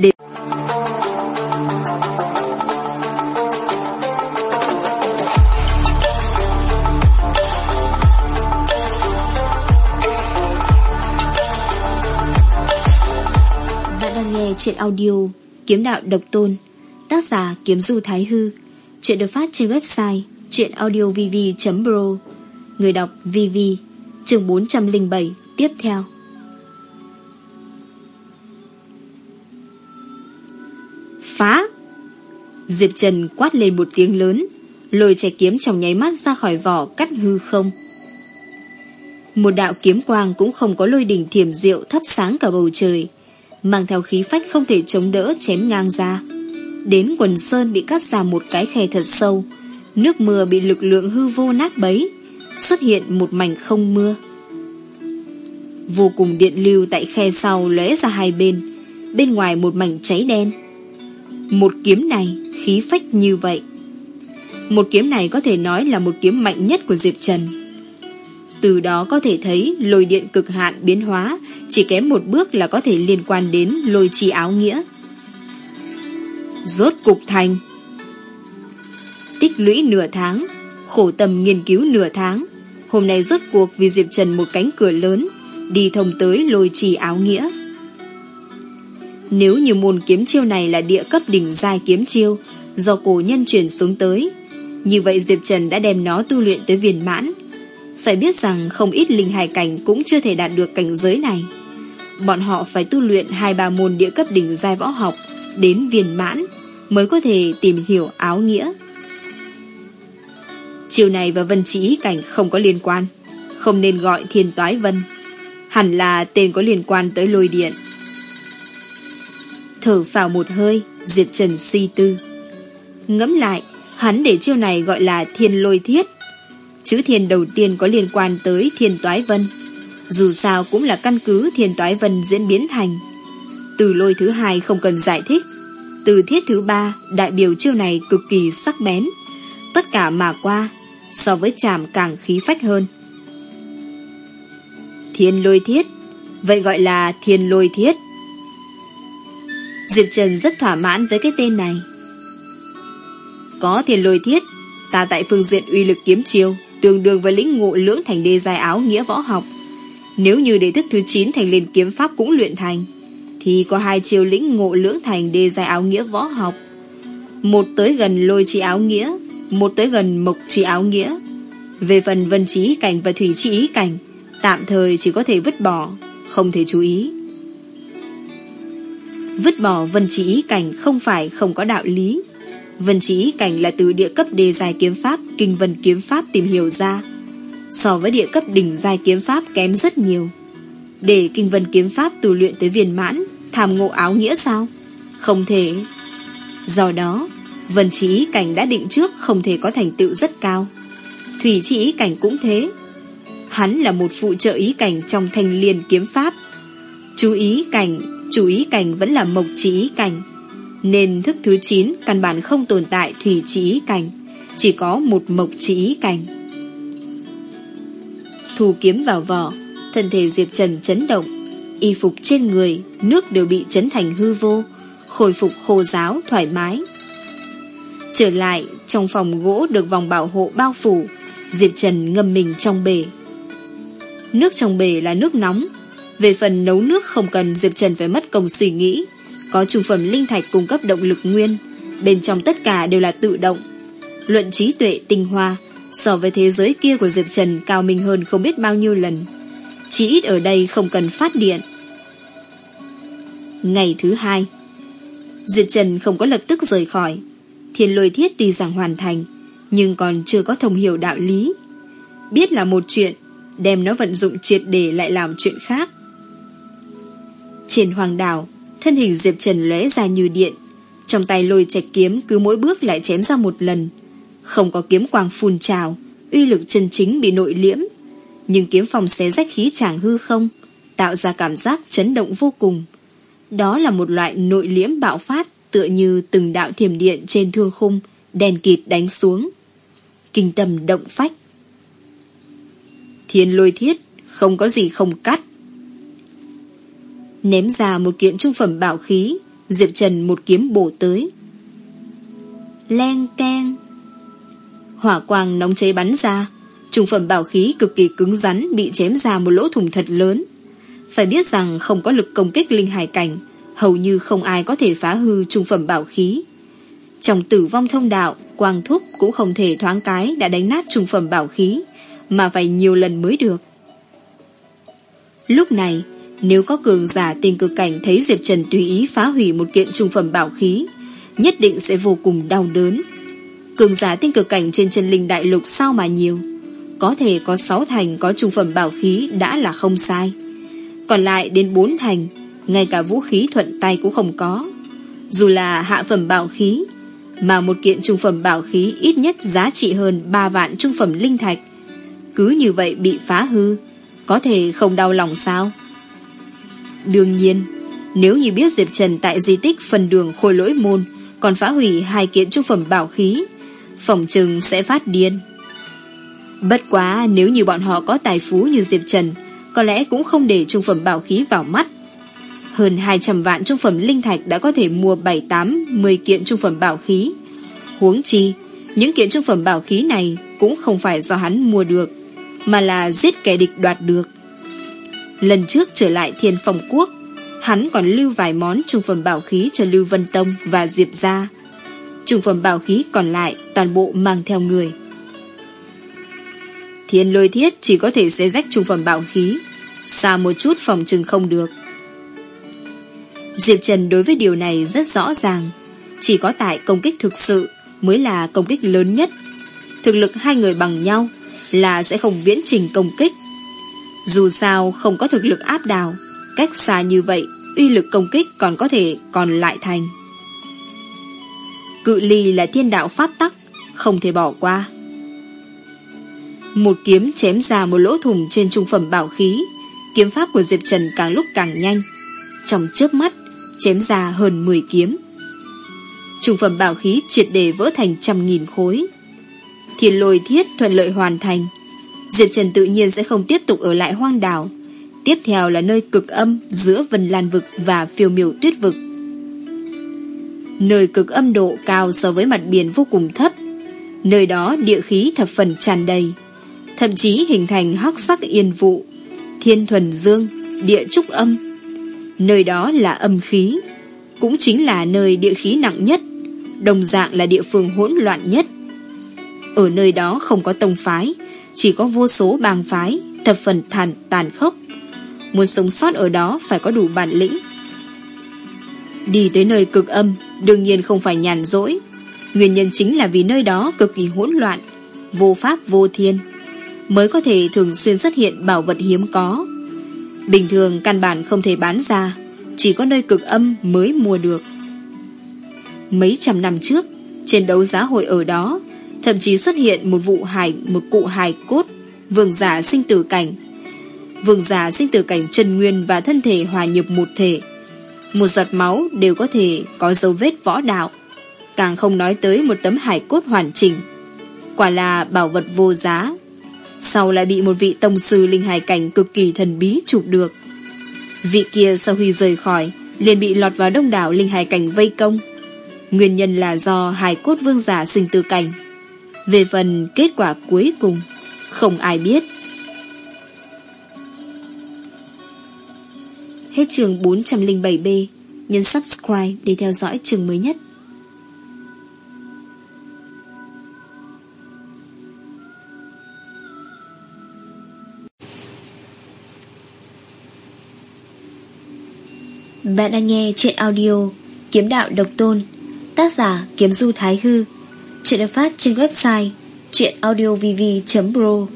để Bạn đang nghe chuyện audio Kiếm đạo độc tôn, Tác giả Kiếm Du Thái Hư. Chuyện được phát trên website Chuyện audiovv.pro Người đọc VV, Chương 407 Tiếp theo. Phá. Diệp Trần quát lên một tiếng lớn, Lôi trẻ kiếm trong nháy mắt ra khỏi vỏ Cắt hư không. Một đạo kiếm quang cũng không có lôi đỉnh thiểm diệu thắp sáng cả bầu trời, Mang theo khí phách không thể chống đỡ chém ngang ra. Đến quần sơn bị cắt ra một cái khe thật sâu, Nước mưa bị lực lượng hư vô nát bấy, Xuất hiện một mảnh không mưa. Vô cùng điện lưu tại khe sau lóe ra hai bên Bên ngoài một mảnh cháy đen. Một kiếm này, khí phách như vậy. Một kiếm này có thể nói là một kiếm mạnh nhất của Diệp Trần. Từ đó có thể thấy lôi điện cực hạn biến hóa, Chỉ kém một bước là có thể liên quan đến lôi chi áo nghĩa. Rốt cục thành. Tích lũy nửa tháng, Khổ tâm nghiên cứu nửa tháng. Hôm nay rốt cuộc vì Diệp Trần một cánh cửa lớn, Đi thông tới lôi trì áo nghĩa. Nếu như môn kiếm chiêu này là địa cấp đỉnh giai kiếm chiêu, Do cổ nhân chuyển xuống tới, Như vậy Diệp Trần đã đem nó tu luyện tới viên mãn. Phải biết rằng không ít linh hài cảnh cũng chưa thể đạt được cảnh giới này. Bọn họ phải tu luyện hai ba môn địa cấp đỉnh giai võ học Đến viên mãn Mới có thể tìm hiểu áo nghĩa. Chiều này và vân chỉ cảnh không có liên quan, Không nên gọi thiên toái vân. Hẳn là tên có liên quan tới lôi điện. Thở vào một hơi, Diệp Trần suy tư. Ngẫm lại, Hắn để chiêu này gọi là thiên lôi thiết. Chữ thiên đầu tiên có liên quan tới thiên toái vân. Dù sao cũng là căn cứ thiên toái vân diễn biến thành. Từ lôi thứ hai không cần giải thích. Từ thiết thứ ba, Đại biểu chiêu này cực kỳ sắc bén. Tất cả mà qua, So với chàm càng khí phách hơn. Thiên lôi thiết, Vậy gọi là thiên lôi thiết. Diệp Trần rất thỏa mãn với cái tên này. Có thiên lôi thiết, Ta tại phương diện uy lực kiếm chiêu, Tương đương với lĩnh ngộ lưỡng thành đê dài áo nghĩa võ học. Nếu như đề thức thứ 9 thành liền kiếm pháp cũng luyện thành, Thì có hai chiêu lĩnh ngộ lưỡng thành đê dài áo nghĩa võ học. Một tới gần lôi chi áo nghĩa, Một tới gần mộc chi áo nghĩa. Về phần vân trí cảnh và thủy chi ý cảnh, Tạm thời chỉ có thể vứt bỏ, Không thể chú ý. Vứt bỏ vân chỉ ý cảnh Không phải không có đạo lý. Vân chỉ ý cảnh là từ địa cấp đề dài kiếm pháp Kinh vân kiếm pháp tìm hiểu ra. So với địa cấp đỉnh dài kiếm pháp Kém rất nhiều. Để kinh vân kiếm pháp tu luyện tới viên mãn Tham ngộ áo nghĩa sao? Không thể. Do đó Vân chỉ ý cảnh đã định trước Không thể có thành tựu rất cao. Thủy chỉ ý cảnh cũng thế. Hắn là một phụ trợ ý cảnh trong thanh liên kiếm pháp. Chú ý cảnh, chú ý cảnh vẫn là mộc chỉ cảnh. Nên thức thứ 9 căn bản không tồn tại thủy chỉ cảnh, chỉ có một mộc chỉ cảnh. Thù kiếm vào vỏ, thân thể Diệp Trần chấn động, y phục trên người, nước đều bị chấn thành hư vô, khôi phục khô giáo, thoải mái. Trở lại, trong phòng gỗ được vòng bảo hộ bao phủ, Diệp Trần ngâm mình trong bể. Nước trong bể là nước nóng về phần nấu nước không cần, Diệp Trần phải mất công suy nghĩ. Có trung phẩm linh thạch cung cấp động lực nguyên. Bên trong tất cả đều là tự động. Luận trí tuệ tinh hoa. So với thế giới kia của Diệp Trần, Cao minh hơn không biết bao nhiêu lần. Chỉ ít ở đây không cần phát điện. Ngày thứ hai. Diệp Trần không có lập tức rời khỏi. Thiên lôi thiết tuy rằng hoàn thành, Nhưng còn chưa có thông hiểu đạo lý. Biết là một chuyện, đem nó vận dụng triệt để lại làm chuyện khác. Trên hoàng đảo, thân hình Diệp Trần lóe ra như điện, trong tay lôi trạch kiếm cứ mỗi bước lại chém ra một lần. Không có kiếm quang phun trào, uy lực chân chính bị nội liễm, nhưng kiếm phòng xé rách khí chàng hư không, tạo ra cảm giác chấn động vô cùng. Đó là một loại nội liễm bạo phát tựa như từng đạo thiểm điện trên thương khung, đèn kịt đánh xuống. Kinh tâm động phách, Thiên lôi thiết Không có gì không cắt Ném ra một kiện trung phẩm bảo khí Diệp Trần một kiếm bổ tới. Len keng. Hỏa quang nóng cháy bắn ra, trung phẩm bảo khí cực kỳ cứng rắn bị chém ra một lỗ thủng thật lớn. Phải biết rằng không có lực công kích linh hải cảnh, hầu như không ai có thể phá hư trung phẩm bảo khí. Trong tử vong thông đạo, Quang Thúc cũng không thể thoáng cái đã đánh nát trung phẩm bảo khí, mà phải nhiều lần mới được. Lúc này, nếu có cường giả tình cực cảnh thấy Diệp Trần tùy ý phá hủy một kiện trung phẩm bảo khí, nhất định sẽ vô cùng đau đớn. Cường giả tinh cực cảnh trên chân linh đại lục sao mà nhiều. Có thể có 6 thành có trung phẩm bảo khí đã là không sai. Còn lại đến 4 thành, ngay cả vũ khí thuận tay cũng không có. Dù là hạ phẩm bảo khí, mà một kiện trung phẩm bảo khí ít nhất giá trị hơn 3 vạn trung phẩm linh thạch. Cứ như vậy bị phá hư, có thể không đau lòng sao? Đương nhiên, nếu như biết Diệp Trần tại di tích phần đường khôi lỗi môn còn phá hủy hai kiện trung phẩm bảo khí, phòng trừng sẽ phát điên. Bất quá nếu như bọn họ có tài phú như Diệp Trần, có lẽ cũng không để trung phẩm bảo khí vào mắt. Hơn 200 vạn trung phẩm linh thạch đã có thể mua 7-8-10 kiện trung phẩm bảo khí. Huống chi, những kiện trung phẩm bảo khí này cũng không phải do hắn mua được, mà là giết kẻ địch đoạt được. Lần trước trở lại thiên phong quốc, hắn còn lưu vài món trung phẩm bảo khí cho Lưu Vân Tông và Diệp Gia. Trung phẩm bảo khí còn lại toàn bộ mang theo người. Thiên lôi thiết chỉ có thể xé rách trung phẩm bảo khí, xa một chút phòng trừng không được. Diệp Trần đối với điều này rất rõ ràng, chỉ có tại công kích thực sự mới là công kích lớn nhất. Thực lực hai người bằng nhau là sẽ không viễn trình công kích. Dù sao không có thực lực áp đảo, cách xa như vậy, uy lực công kích còn có thể còn lại thành. Cự ly là thiên đạo pháp tắc, không thể bỏ qua. Một kiếm chém ra một lỗ thủng trên trung phẩm bảo khí, kiếm pháp của Diệp Trần càng lúc càng nhanh. Trong chớp mắt, chém ra hơn 10 kiếm. Trung phẩm bảo khí triệt để vỡ thành trăm nghìn khối. Thiên lôi thiết thuận lợi hoàn thành. Diệp Trần tự nhiên sẽ không tiếp tục ở lại hoang đảo. Tiếp theo là nơi cực âm giữa Vân Lan Vực và phiêu miểu tuyết vực. Nơi cực âm độ cao so với mặt biển vô cùng thấp. Nơi đó địa khí thập phần tràn đầy. Thậm chí hình thành hắc sắc yên vụ, thiên thuần dương, địa trúc âm. Nơi đó là âm khí, cũng chính là nơi địa khí nặng nhất, đồng dạng là địa phương hỗn loạn nhất. Ở nơi đó không có tông phái, chỉ có vô số bang phái, thập phần thản tàn khốc. Muốn sống sót ở đó phải có đủ bản lĩnh. Đi tới nơi cực âm, đương nhiên không phải nhàn rỗi. Nguyên nhân chính là vì nơi đó cực kỳ hỗn loạn, vô pháp vô thiên, mới có thể thường xuyên xuất hiện bảo vật hiếm có. Bình thường căn bản không thể bán ra, chỉ có nơi cực âm mới mua được. Mấy trăm năm trước, trên đấu giá hội ở đó, thậm chí xuất hiện một vụ hài một cụ hài cốt, vương giả sinh tử cảnh. Vương giả sinh tử cảnh chân nguyên và thân thể hòa nhập một thể. Một giọt máu đều có thể có dấu vết võ đạo. Càng không nói tới một tấm hài cốt hoàn chỉnh. Quả là bảo vật vô giá. Sau lại bị một vị tông sư linh hài cảnh cực kỳ thần bí chụp được. Vị kia sau khi rời khỏi, liền bị lọt vào đông đảo linh hài cảnh vây công. Nguyên nhân là do hài cốt vương giả sinh tử cảnh. Về phần kết quả cuối cùng, không ai biết. Hết trường 407B, nhấn subscribe để theo dõi trường mới nhất. Bạn đang nghe chuyện audio Kiếm đạo độc tôn Tác giả Kiếm Du Thái Hư Chuyện được phát trên website Chuyện audiovv.pro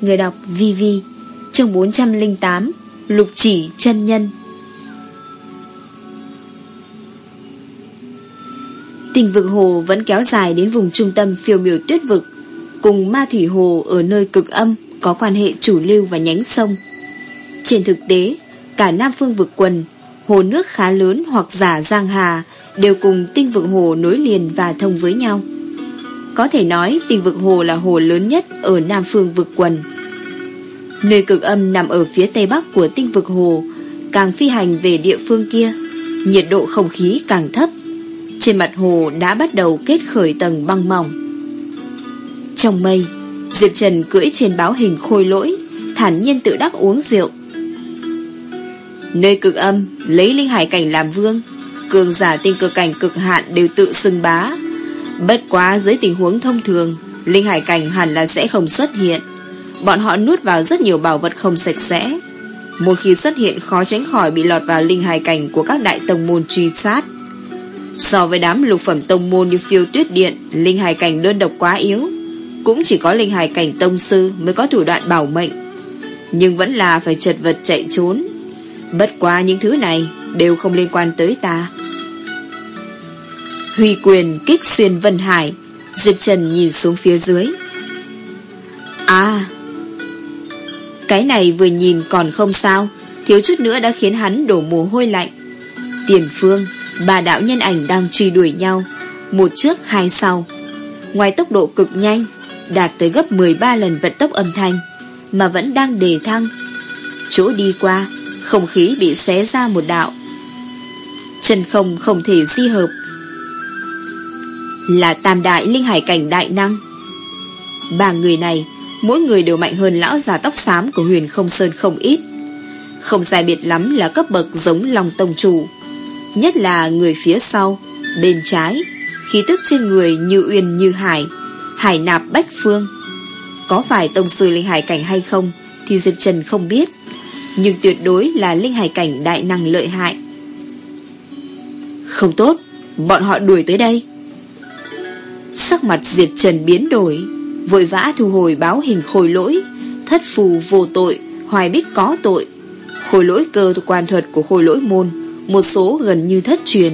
Người đọc VV Chương 408 Lục chỉ chân nhân. Tình vực hồ vẫn kéo dài đến vùng trung tâm phiêu miểu tuyết vực. Cùng ma thủy hồ ở nơi cực âm Có quan hệ chủ lưu và nhánh sông. Trên thực tế, Cả Nam Phương vực quần, Hồ nước khá lớn hoặc giả giang hà Đều cùng tinh vực hồ nối liền và thông với nhau có thể nói tinh vực hồ là hồ lớn nhất ở Nam Phương vực quần. Nơi cực âm nằm ở phía tây bắc của tinh vực hồ, càng phi hành về địa phương kia, Nhiệt độ không khí càng thấp. Trên mặt hồ đã bắt đầu kết khởi tầng băng mỏng. Trong mây Diệp Trần cưỡi trên báo hình khôi lỗi Thản nhiên tự đắc uống rượu. Nơi cực âm Lấy linh hải cảnh làm vương Cường giả tinh cực cảnh cực hạn đều tự xưng bá. Bất quá dưới tình huống thông thường, Linh hải cảnh hẳn là sẽ không xuất hiện. Bọn họ nuốt vào rất nhiều bảo vật không sạch sẽ. Một khi xuất hiện, khó tránh khỏi Bị lọt vào linh hải cảnh của các đại tông môn truy sát. So với đám lục phẩm tông môn như phiêu tuyết điện, Linh hải cảnh đơn độc quá yếu. Cũng chỉ có linh hải cảnh tông sư Mới có thủ đoạn bảo mệnh. Nhưng vẫn là phải chật vật chạy trốn. Bất quá những thứ này Đều không liên quan tới ta. Huy quyền kích xuyên Vân Hải Diệp Trần nhìn xuống phía dưới. À Cái này vừa nhìn còn không sao, Thiếu chút nữa đã khiến hắn đổ mồ hôi lạnh. Tiền phương, Bà đạo nhân ảnh đang truy đuổi nhau, Một trước hai sau. Ngoài tốc độ cực nhanh, Đạt tới gấp 13 lần vận tốc âm thanh, Mà vẫn đang đề thăng. Chỗ đi qua, Không khí bị xé ra một đạo. Chân không không thể di hợp. Là tam đại linh hải cảnh đại năng. Ba người này, Mỗi người đều mạnh hơn lão già tóc xám Của huyền không sơn không ít. Không sai biệt lắm là cấp bậc giống lòng tông chủ. Nhất là người phía sau, Bên trái, Khí tức trên người như uyên như hải Hải nạp bách phương. Có phải tông sư linh hải cảnh hay không Thì Diệp Trần không biết, Nhưng tuyệt đối là linh hải cảnh đại năng lợi hại. Không tốt, Bọn họ đuổi tới đây. Sắc mặt Diệp Trần biến đổi, Vội vã thu hồi báo hình khôi lỗi, Thất phù vô tội, Hoài bích có tội. Khôi lỗi cơ quan thuật của khôi lỗi môn, Một số gần như thất truyền.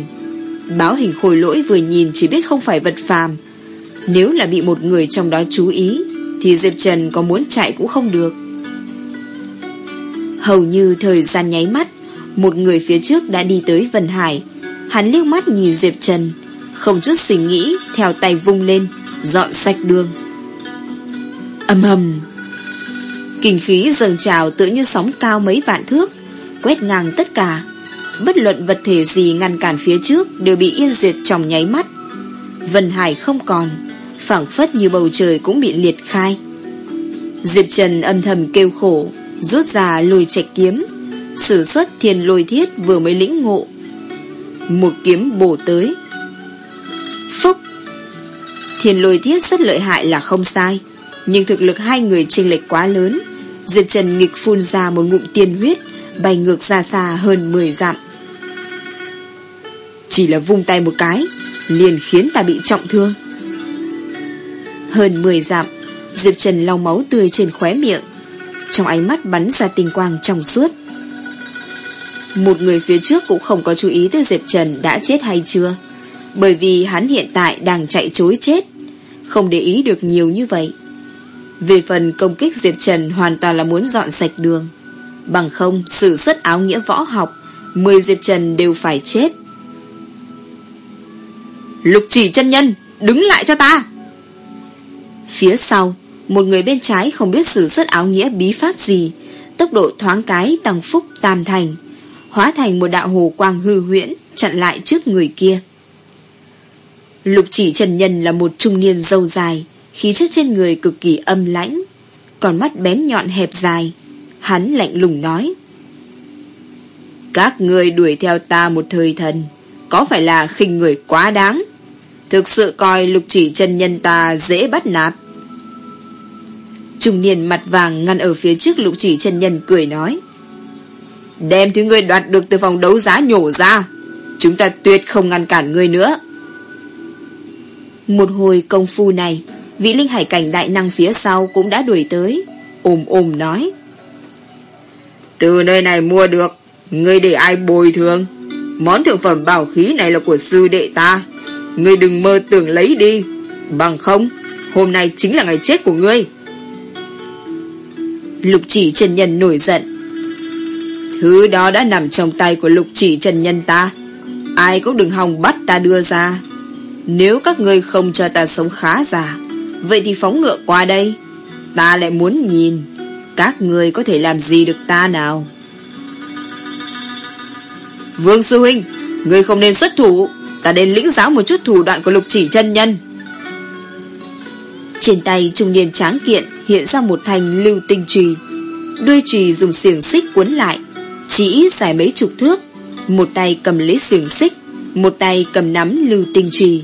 Báo hình khôi lỗi vừa nhìn chỉ biết không phải vật phàm. Nếu là bị một người trong đó chú ý, Thì Diệp Trần có muốn chạy cũng không được. Hầu như thời gian nháy mắt, Một người phía trước đã đi tới Vân Hải. Hắn liếc mắt nhìn Diệp Trần không chút suy nghĩ, Theo tay vung lên, Dọn sạch đường. Âm ầm. Kinh khí dâng trào tự như sóng cao mấy vạn thước, Quét ngang tất cả. Bất luận vật thể gì ngăn cản phía trước Đều bị yên diệt trong nháy mắt. Vân Hải không còn, phảng phất như bầu trời cũng bị liệt khai. Diệp Trần âm thầm kêu khổ, Rút ra lùi chạy kiếm. Sử xuất thiên lôi thiết vừa mới lĩnh ngộ. Một kiếm bổ tới Thiên lôi thiết rất lợi hại là không sai. Nhưng thực lực hai người chênh lệch quá lớn. Diệp Trần nghịch phun ra một ngụm tiên huyết, Bay ngược ra xa hơn 10 dặm. Chỉ là vung tay một cái, Liền khiến ta bị trọng thương. Hơn 10 dặm, Diệp Trần lau máu tươi trên khóe miệng. Trong ánh mắt bắn ra tinh quang trong suốt. Một người phía trước cũng không có chú ý tới Diệp Trần đã chết hay chưa? Bởi vì hắn hiện tại đang chạy chối chết. Không để ý được nhiều như vậy. Về phần công kích Diệp Trần hoàn toàn là muốn dọn sạch đường. Bằng không sử xuất áo nghĩa võ học, Mười Diệp Trần đều phải chết. Lục chỉ chân nhân, Đứng lại cho ta. Phía sau, Một người bên trái không biết sử xuất áo nghĩa bí pháp gì, Tốc độ thoáng cái tăng phúc tam thành, Hóa thành một đạo hồ quang hư huyễn Chặn lại trước người kia. Lục chỉ Trần nhân là một trung niên dâu dài, Khí chất trên người cực kỳ âm lãnh Còn mắt bén nhọn hẹp dài. Hắn lạnh lùng nói, Các người đuổi theo ta một thời thần, Có phải là khinh người quá đáng? Thực sự coi lục chỉ chân nhân ta dễ bắt nạt. Trung niên mặt vàng ngăn ở phía trước lục chỉ chân nhân cười nói, Đem thứ ngươi đoạt được từ phòng đấu giá nhổ ra, Chúng ta tuyệt không ngăn cản ngươi nữa. Một hồi công phu này Vị linh hải cảnh đại năng phía sau cũng đã đuổi tới Ôm ôm nói. Từ nơi này mua được Ngươi để ai bồi thường? Món thượng phẩm bảo khí này là của sư đệ ta. Ngươi đừng mơ tưởng lấy đi. Bằng không Hôm nay chính là ngày chết của ngươi. Lục chỉ chân nhân nổi giận. Thứ đó đã nằm trong tay của lục chỉ chân nhân ta. Ai cũng đừng hòng bắt ta đưa ra nếu các ngươi không cho ta sống khá giả, Vậy thì phóng ngựa qua đây. Ta lại muốn nhìn, Các ngươi có thể làm gì được ta nào? Vương Sư Huynh, Ngươi không nên xuất thủ. Ta đến lĩnh giáo một chút thủ đoạn của lục chỉ chân nhân. Trên tay trung niên tráng kiện Hiện ra một thành lưu tinh trùy. Đuôi trùy dùng xiềng xích cuốn lại, Chỉ dài mấy chục thước. Một tay cầm lấy xiềng xích, Một tay cầm nắm lưu tinh trùy.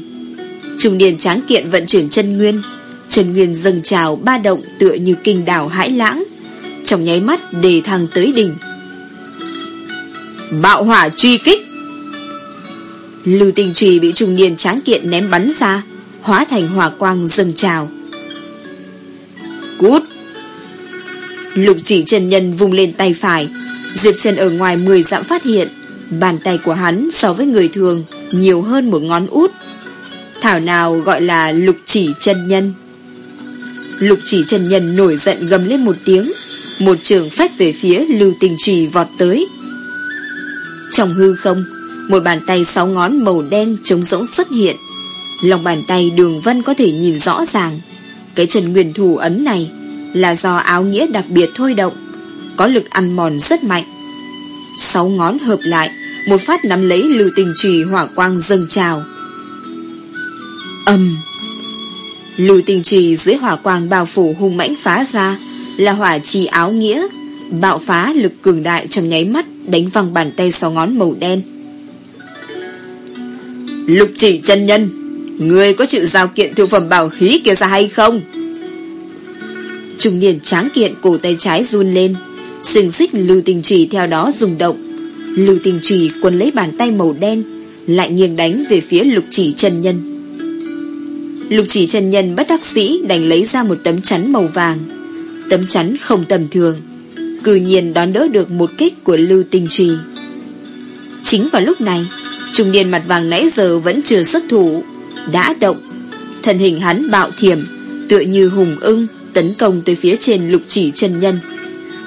Trung niên tráng kiện vận chuyển chân nguyên. Chân nguyên dâng trào ba động tựa như kinh đảo hải lãng. Trong nháy mắt đề thăng tới đỉnh. Bạo hỏa truy kích. Lưu tinh trì bị trung niên tráng kiện ném bắn ra, Hóa thành hỏa quang dâng trào. Cút. Lục chỉ chân nhân vung lên tay phải, Diệp Trần ở ngoài 10 dặm phát hiện, Bàn tay của hắn so với người thường Nhiều hơn một ngón út. Thảo nào gọi là lục chỉ chân nhân. Lục chỉ chân nhân nổi giận gầm lên một tiếng, Một trường phách về phía lưu tình trì vọt tới. Trong hư không, Một bàn tay sáu ngón màu đen trống rỗng xuất hiện. Lòng bàn tay đường vân có thể nhìn rõ ràng. Cái chân nguyên thủ ấn này Là do áo nghĩa đặc biệt thôi động, Có lực ăn mòn rất mạnh. Sáu ngón hợp lại, Một phát nắm lấy lưu tình trì hỏa quang dâng trào. Âm. Lưu tình trì dưới hỏa quang bao phủ hung mãnh phá ra, Là hỏa trì áo nghĩa, Bạo phá lực cường đại trong nháy mắt, Đánh văng bàn tay sáu ngón màu đen. Lục chỉ chân nhân, Người có chịu giao kiện thượng phẩm bảo khí kia ra hay không? Trung niên tráng kiện cổ tay trái run lên, Xình xích lưu tình trì theo đó rung động. Lưu tình trì quấn lấy bàn tay màu đen, Lại nghiêng đánh về phía lục chỉ chân nhân. Lục chỉ chân nhân bất đắc sĩ đành lấy ra một tấm chắn màu vàng. Tấm chắn không tầm thường cử nhiên đón đỡ được một kích của lưu tinh trì. Chính vào lúc này, Trung niên mặt vàng nãy giờ vẫn chưa xuất thủ, Đã động. Thân hình hắn bạo thiểm, Tựa như hùng ưng, Tấn công tới phía trên lục chỉ chân nhân.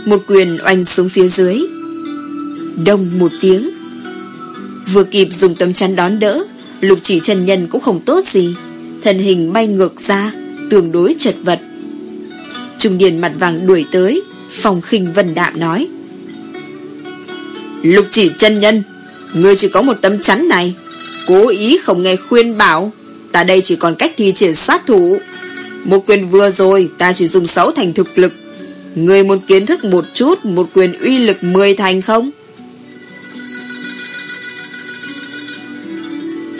Một quyền oanh xuống phía dưới. Đông một tiếng. Vừa kịp dùng tấm chắn đón đỡ, Lục chỉ chân nhân cũng không tốt gì. Thân hình bay ngược ra, Tương đối chật vật. Trung điền mặt vàng đuổi tới, Phòng khinh vân đạm nói, Lục chỉ chân nhân, Ngươi chỉ có một tấm chắn này, Cố ý không nghe khuyên bảo, Ta đây chỉ còn cách thi triển sát thủ. Một quyền vừa rồi, Ta chỉ dùng sáu thành thực lực, Ngươi muốn kiến thức một chút Một quyền uy lực 10 thành không?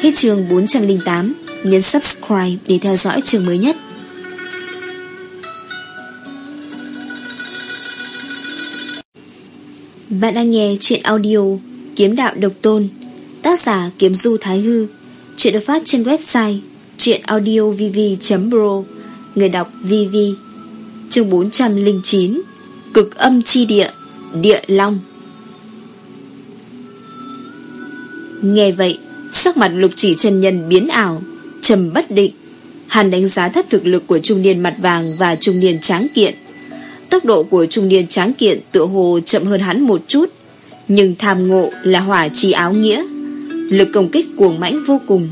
Hết chương 408 Nhấn subscribe để theo dõi chương mới nhất. Bạn đang nghe chuyện audio Kiếm đạo độc tôn Tác giả Kiếm Du Thái Hư. Chuyện được phát trên website chuyệnaudiovv.pro, Người đọc VV Chương 409 Cực âm chi địa Địa Long. Nghe vậy Sắc mặt lục chỉ chân nhân biến ảo trầm bất định. Hắn đánh giá thấp thực lực của trung niên mặt vàng Và trung niên tráng kiện. Tốc độ của trung niên tráng kiện Tựa hồ chậm hơn hắn một chút, Nhưng tham ngộ là hỏa chi áo nghĩa. Lực công kích cuồng mãnh vô cùng.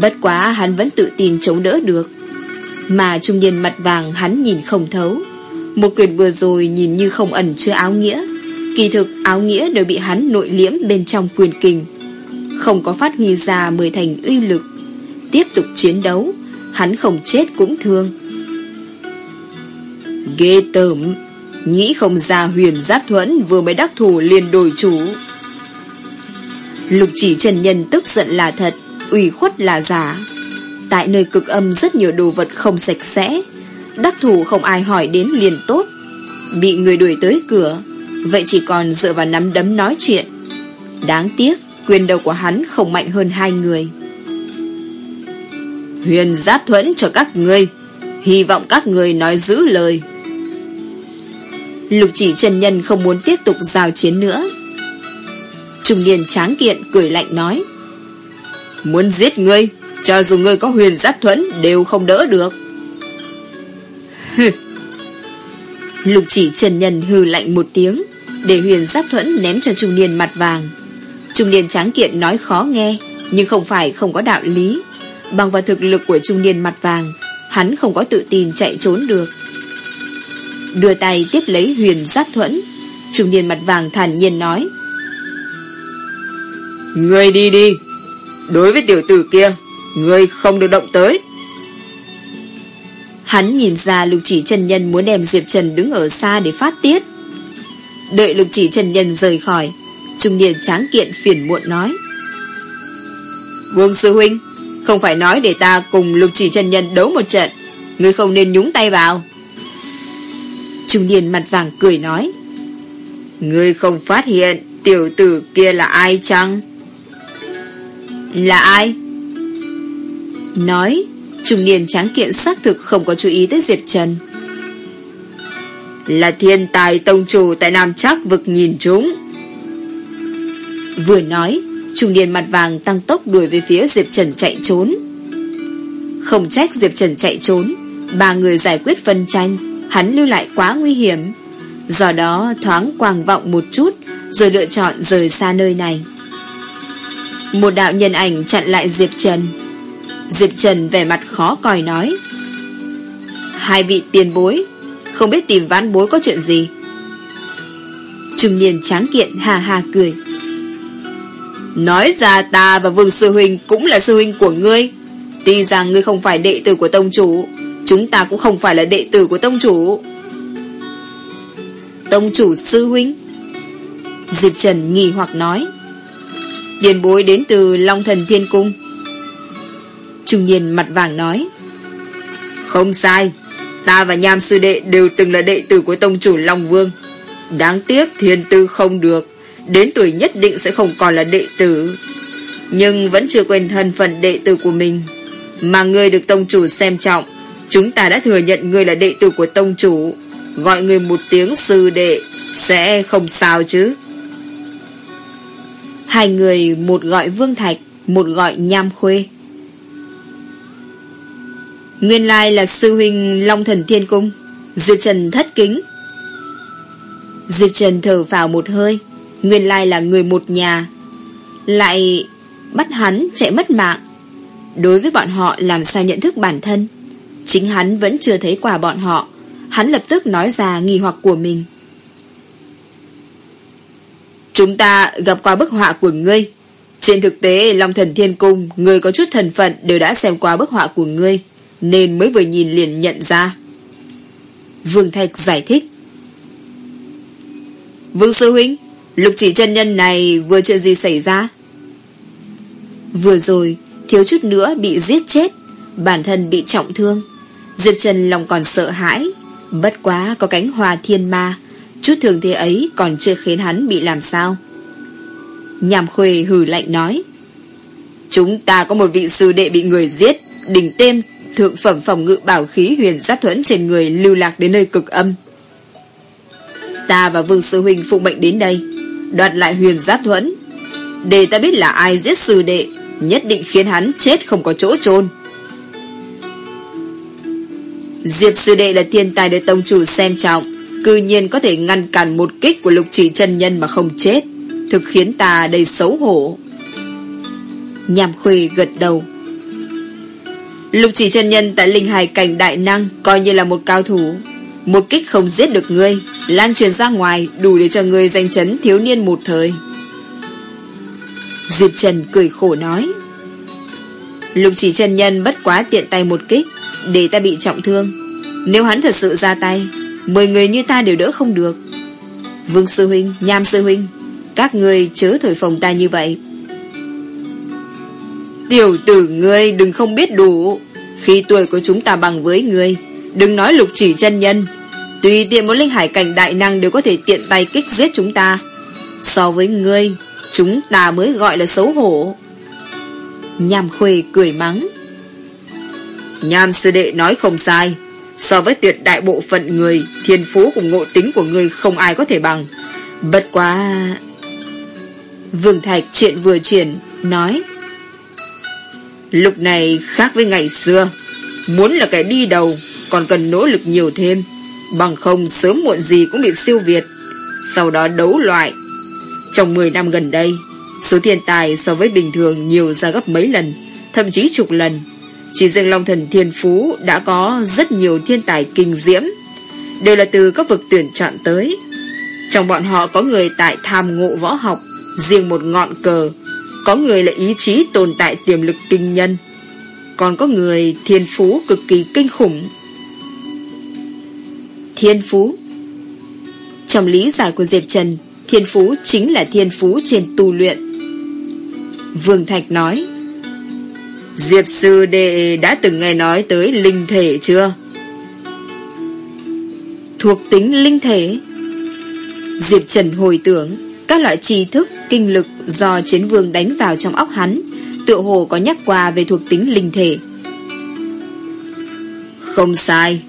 Bất quá hắn vẫn tự tin chống đỡ được. Mà trung niên mặt vàng hắn nhìn không thấu. Một quyền vừa rồi nhìn như không ẩn chứa áo nghĩa. Kỳ thực áo nghĩa đều bị hắn nội liễm bên trong quyền kình. Không có phát huy ra mười thành uy lực. Tiếp tục chiến đấu, Hắn không chết cũng thương. Ghê tởm, Nghĩ không ra huyền giáp thuẫn Vừa mới đắc thủ liền đổi chủ. Lục chỉ trần nhân tức giận là thật, ủy khuất là giả. Tại nơi cực âm rất nhiều đồ vật không sạch sẽ, Đắc thủ không ai hỏi đến liền tốt. Bị người đuổi tới cửa, Vậy chỉ còn dựa vào nắm đấm nói chuyện. Đáng tiếc, Quyền đầu của hắn không mạnh hơn hai người. Huyền giáp thuẫn cho các ngươi, Hy vọng các ngươi nói giữ lời. Lục chỉ chân nhân không muốn tiếp tục giao chiến nữa. Trung niên tráng kiện cười lạnh nói Muốn giết ngươi Cho dù ngươi có huyền giáp thuẫn Đều không đỡ được. Lục chỉ trần nhân hư lạnh một tiếng Để huyền giáp thuẫn ném cho trung niên mặt vàng. Trung niên tráng kiện nói khó nghe Nhưng không phải không có đạo lý. Bằng vào thực lực của trung niên mặt vàng Hắn không có tự tin chạy trốn được. Đưa tay tiếp lấy huyền giáp thuẫn Trung niên mặt vàng thản nhiên nói Ngươi đi đi Đối với tiểu tử kia Ngươi không được động tới. Hắn nhìn ra lục chỉ chân nhân muốn đem Diệp Trần đứng ở xa để phát tiết. Đợi lục chỉ chân nhân rời khỏi Trung niên tráng kiện phiền muộn nói Vương Sư Huynh không phải nói để ta cùng lục chỉ chân nhân đấu một trận. Ngươi không nên nhúng tay vào. Trung niên mặt vàng cười nói, Ngươi không phát hiện Tiểu tử kia là ai chăng? Là ai? Nói, Trung niên tráng kiện xác thực không có chú ý tới Diệp Trần. Là thiên tài tông chủ Tại Nam Trác vực nhìn chúng. Vừa nói Trung niên mặt vàng tăng tốc đuổi về phía Diệp Trần chạy trốn. Không trách Diệp Trần chạy trốn, Ba người giải quyết phân tranh, Hắn lưu lại quá nguy hiểm. Do đó thoáng quàng vọng một chút, Rồi lựa chọn rời xa nơi này. Một đạo nhân ảnh chặn lại Diệp Trần. Diệp Trần vẻ mặt khó coi nói, Hai vị tiền bối, Không biết tìm ván bối có chuyện gì? Trung niên tráng kiện hà hà cười Nói ra ta và Vương Sư Huynh Cũng là Sư Huynh của ngươi. Tuy rằng ngươi không phải đệ tử của Tông Chủ, Chúng ta cũng không phải là đệ tử của Tông Chủ. Tông Chủ Sư Huynh? Diệp Trần nghi hoặc nói. Tiền bối đến từ Long Thần Thiên Cung. Trung nhiên mặt vàng nói. Không sai, Ta và Nham Sư Đệ đều từng là đệ tử của Tông Chủ Long Vương. Đáng tiếc thiên tư không được. Đến tuổi nhất định sẽ không còn là đệ tử. Nhưng vẫn chưa quên thân phận đệ tử của mình. Mà ngươi được Tông Chủ xem trọng, Chúng ta đã thừa nhận ngươi là đệ tử của Tông Chủ. Gọi ngươi một tiếng sư đệ Sẽ không sao chứ. Hai người, một gọi Vương Thạch, Một gọi Nham Khuê. Nguyên lai là sư huynh Long Thần Thiên Cung. Diệp Trần thất kính. Diệp Trần thở vào một hơi. Nguyên lai là người một nhà. Lại bắt hắn chạy mất mạng. Đối với bọn họ làm sao nhận thức bản thân? Chính hắn vẫn chưa thấy quả bọn họ. Hắn lập tức nói ra nghi hoặc của mình. Chúng ta gặp qua bức họa của ngươi. Trên thực tế, Long Thần Thiên Cung Người có chút thần phận đều đã xem qua bức họa của ngươi, Nên mới vừa nhìn liền nhận ra. Vương Thạch giải thích. Vương Sư Huynh Lục chỉ chân nhân này vừa chuyện gì xảy ra? Vừa rồi, Thiếu chút nữa bị giết chết, Bản thân bị trọng thương. Diệp Trần lòng còn sợ hãi, Bất quá có cánh hòa thiên ma, Chút thường thế ấy còn chưa khiến hắn bị làm sao. Nhàm khuê hừ lạnh nói, Chúng ta có một vị sư đệ bị người giết, Đỉnh tên, Thượng phẩm phòng ngự bảo khí huyền giáp thuẫn trên người Lưu lạc đến nơi cực âm. Ta và Vương Sư Huynh phụ mệnh đến đây. Đoạt lại huyền giáp thuẫn. Để ta biết là ai giết sư đệ, Nhất định khiến hắn chết không có chỗ chôn. Diệp sư đệ là thiên tài để tông chủ xem trọng, Cư nhiên có thể ngăn cản một kích của lục chỉ chân nhân mà không chết, Thực khiến ta đầy xấu hổ. Nhàm khuê gật đầu. Lục chỉ chân nhân tại linh hải cảnh đại năng Coi như là một cao thủ. Một kích không giết được ngươi. Lan truyền ra ngoài Đủ để cho ngươi danh chấn thiếu niên một thời. Diệp Trần cười khổ nói. Lục chỉ chân nhân bất quá tiện tay một kích Để ta bị trọng thương. Nếu hắn thật sự ra tay Mười người như ta đều đỡ không được. Vương Sư Huynh, Nham Sư Huynh Các người chớ thổi phồng ta như vậy. Tiểu tử ngươi đừng không biết đủ. Khi tuổi của chúng ta bằng với ngươi Đừng nói lục chỉ chân nhân Tùy tiện một linh hải cảnh đại năng Đều có thể tiện tay kích giết chúng ta. So với ngươi, Chúng ta mới gọi là xấu hổ. Nham khuê cười mắng. Nham sư đệ nói không sai. So với tuyệt đại bộ phận người, Thiên phú cùng ngộ tính của người không ai có thể bằng. Bất quá, Vương Thạch chuyện vừa chuyển, Nói. Lúc này khác với ngày xưa. Muốn là kẻ đi đầu, Còn cần nỗ lực nhiều thêm. Bằng không sớm muộn gì cũng bị siêu việt. Sau đó đấu loại. Trong 10 năm gần đây, Số thiên tài so với bình thường nhiều ra gấp mấy lần, Thậm chí chục lần. Chỉ riêng Long Thần Thiên Phú Đã có rất nhiều thiên tài kinh diễm. Đều là từ các vực tuyển chọn tới. Trong bọn họ có người tại tham ngộ võ học, Riêng một ngọn cờ. Có người là ý chí tồn tại tiềm lực kinh nhân. Còn có người thiên phú cực kỳ kinh khủng. Thiên phú. Trong lý giải của Diệp Trần Thiên phú chính là thiên phú trên tu luyện. Vương Thạch nói Diệp Sư Đệ đã từng nghe nói tới linh thể chưa? Thuộc tính linh thể. Diệp Trần hồi tưởng Các loại tri thức, kinh lực Do chiến vương đánh vào trong óc hắn Tựa hồ có nhắc qua về thuộc tính linh thể. Không sai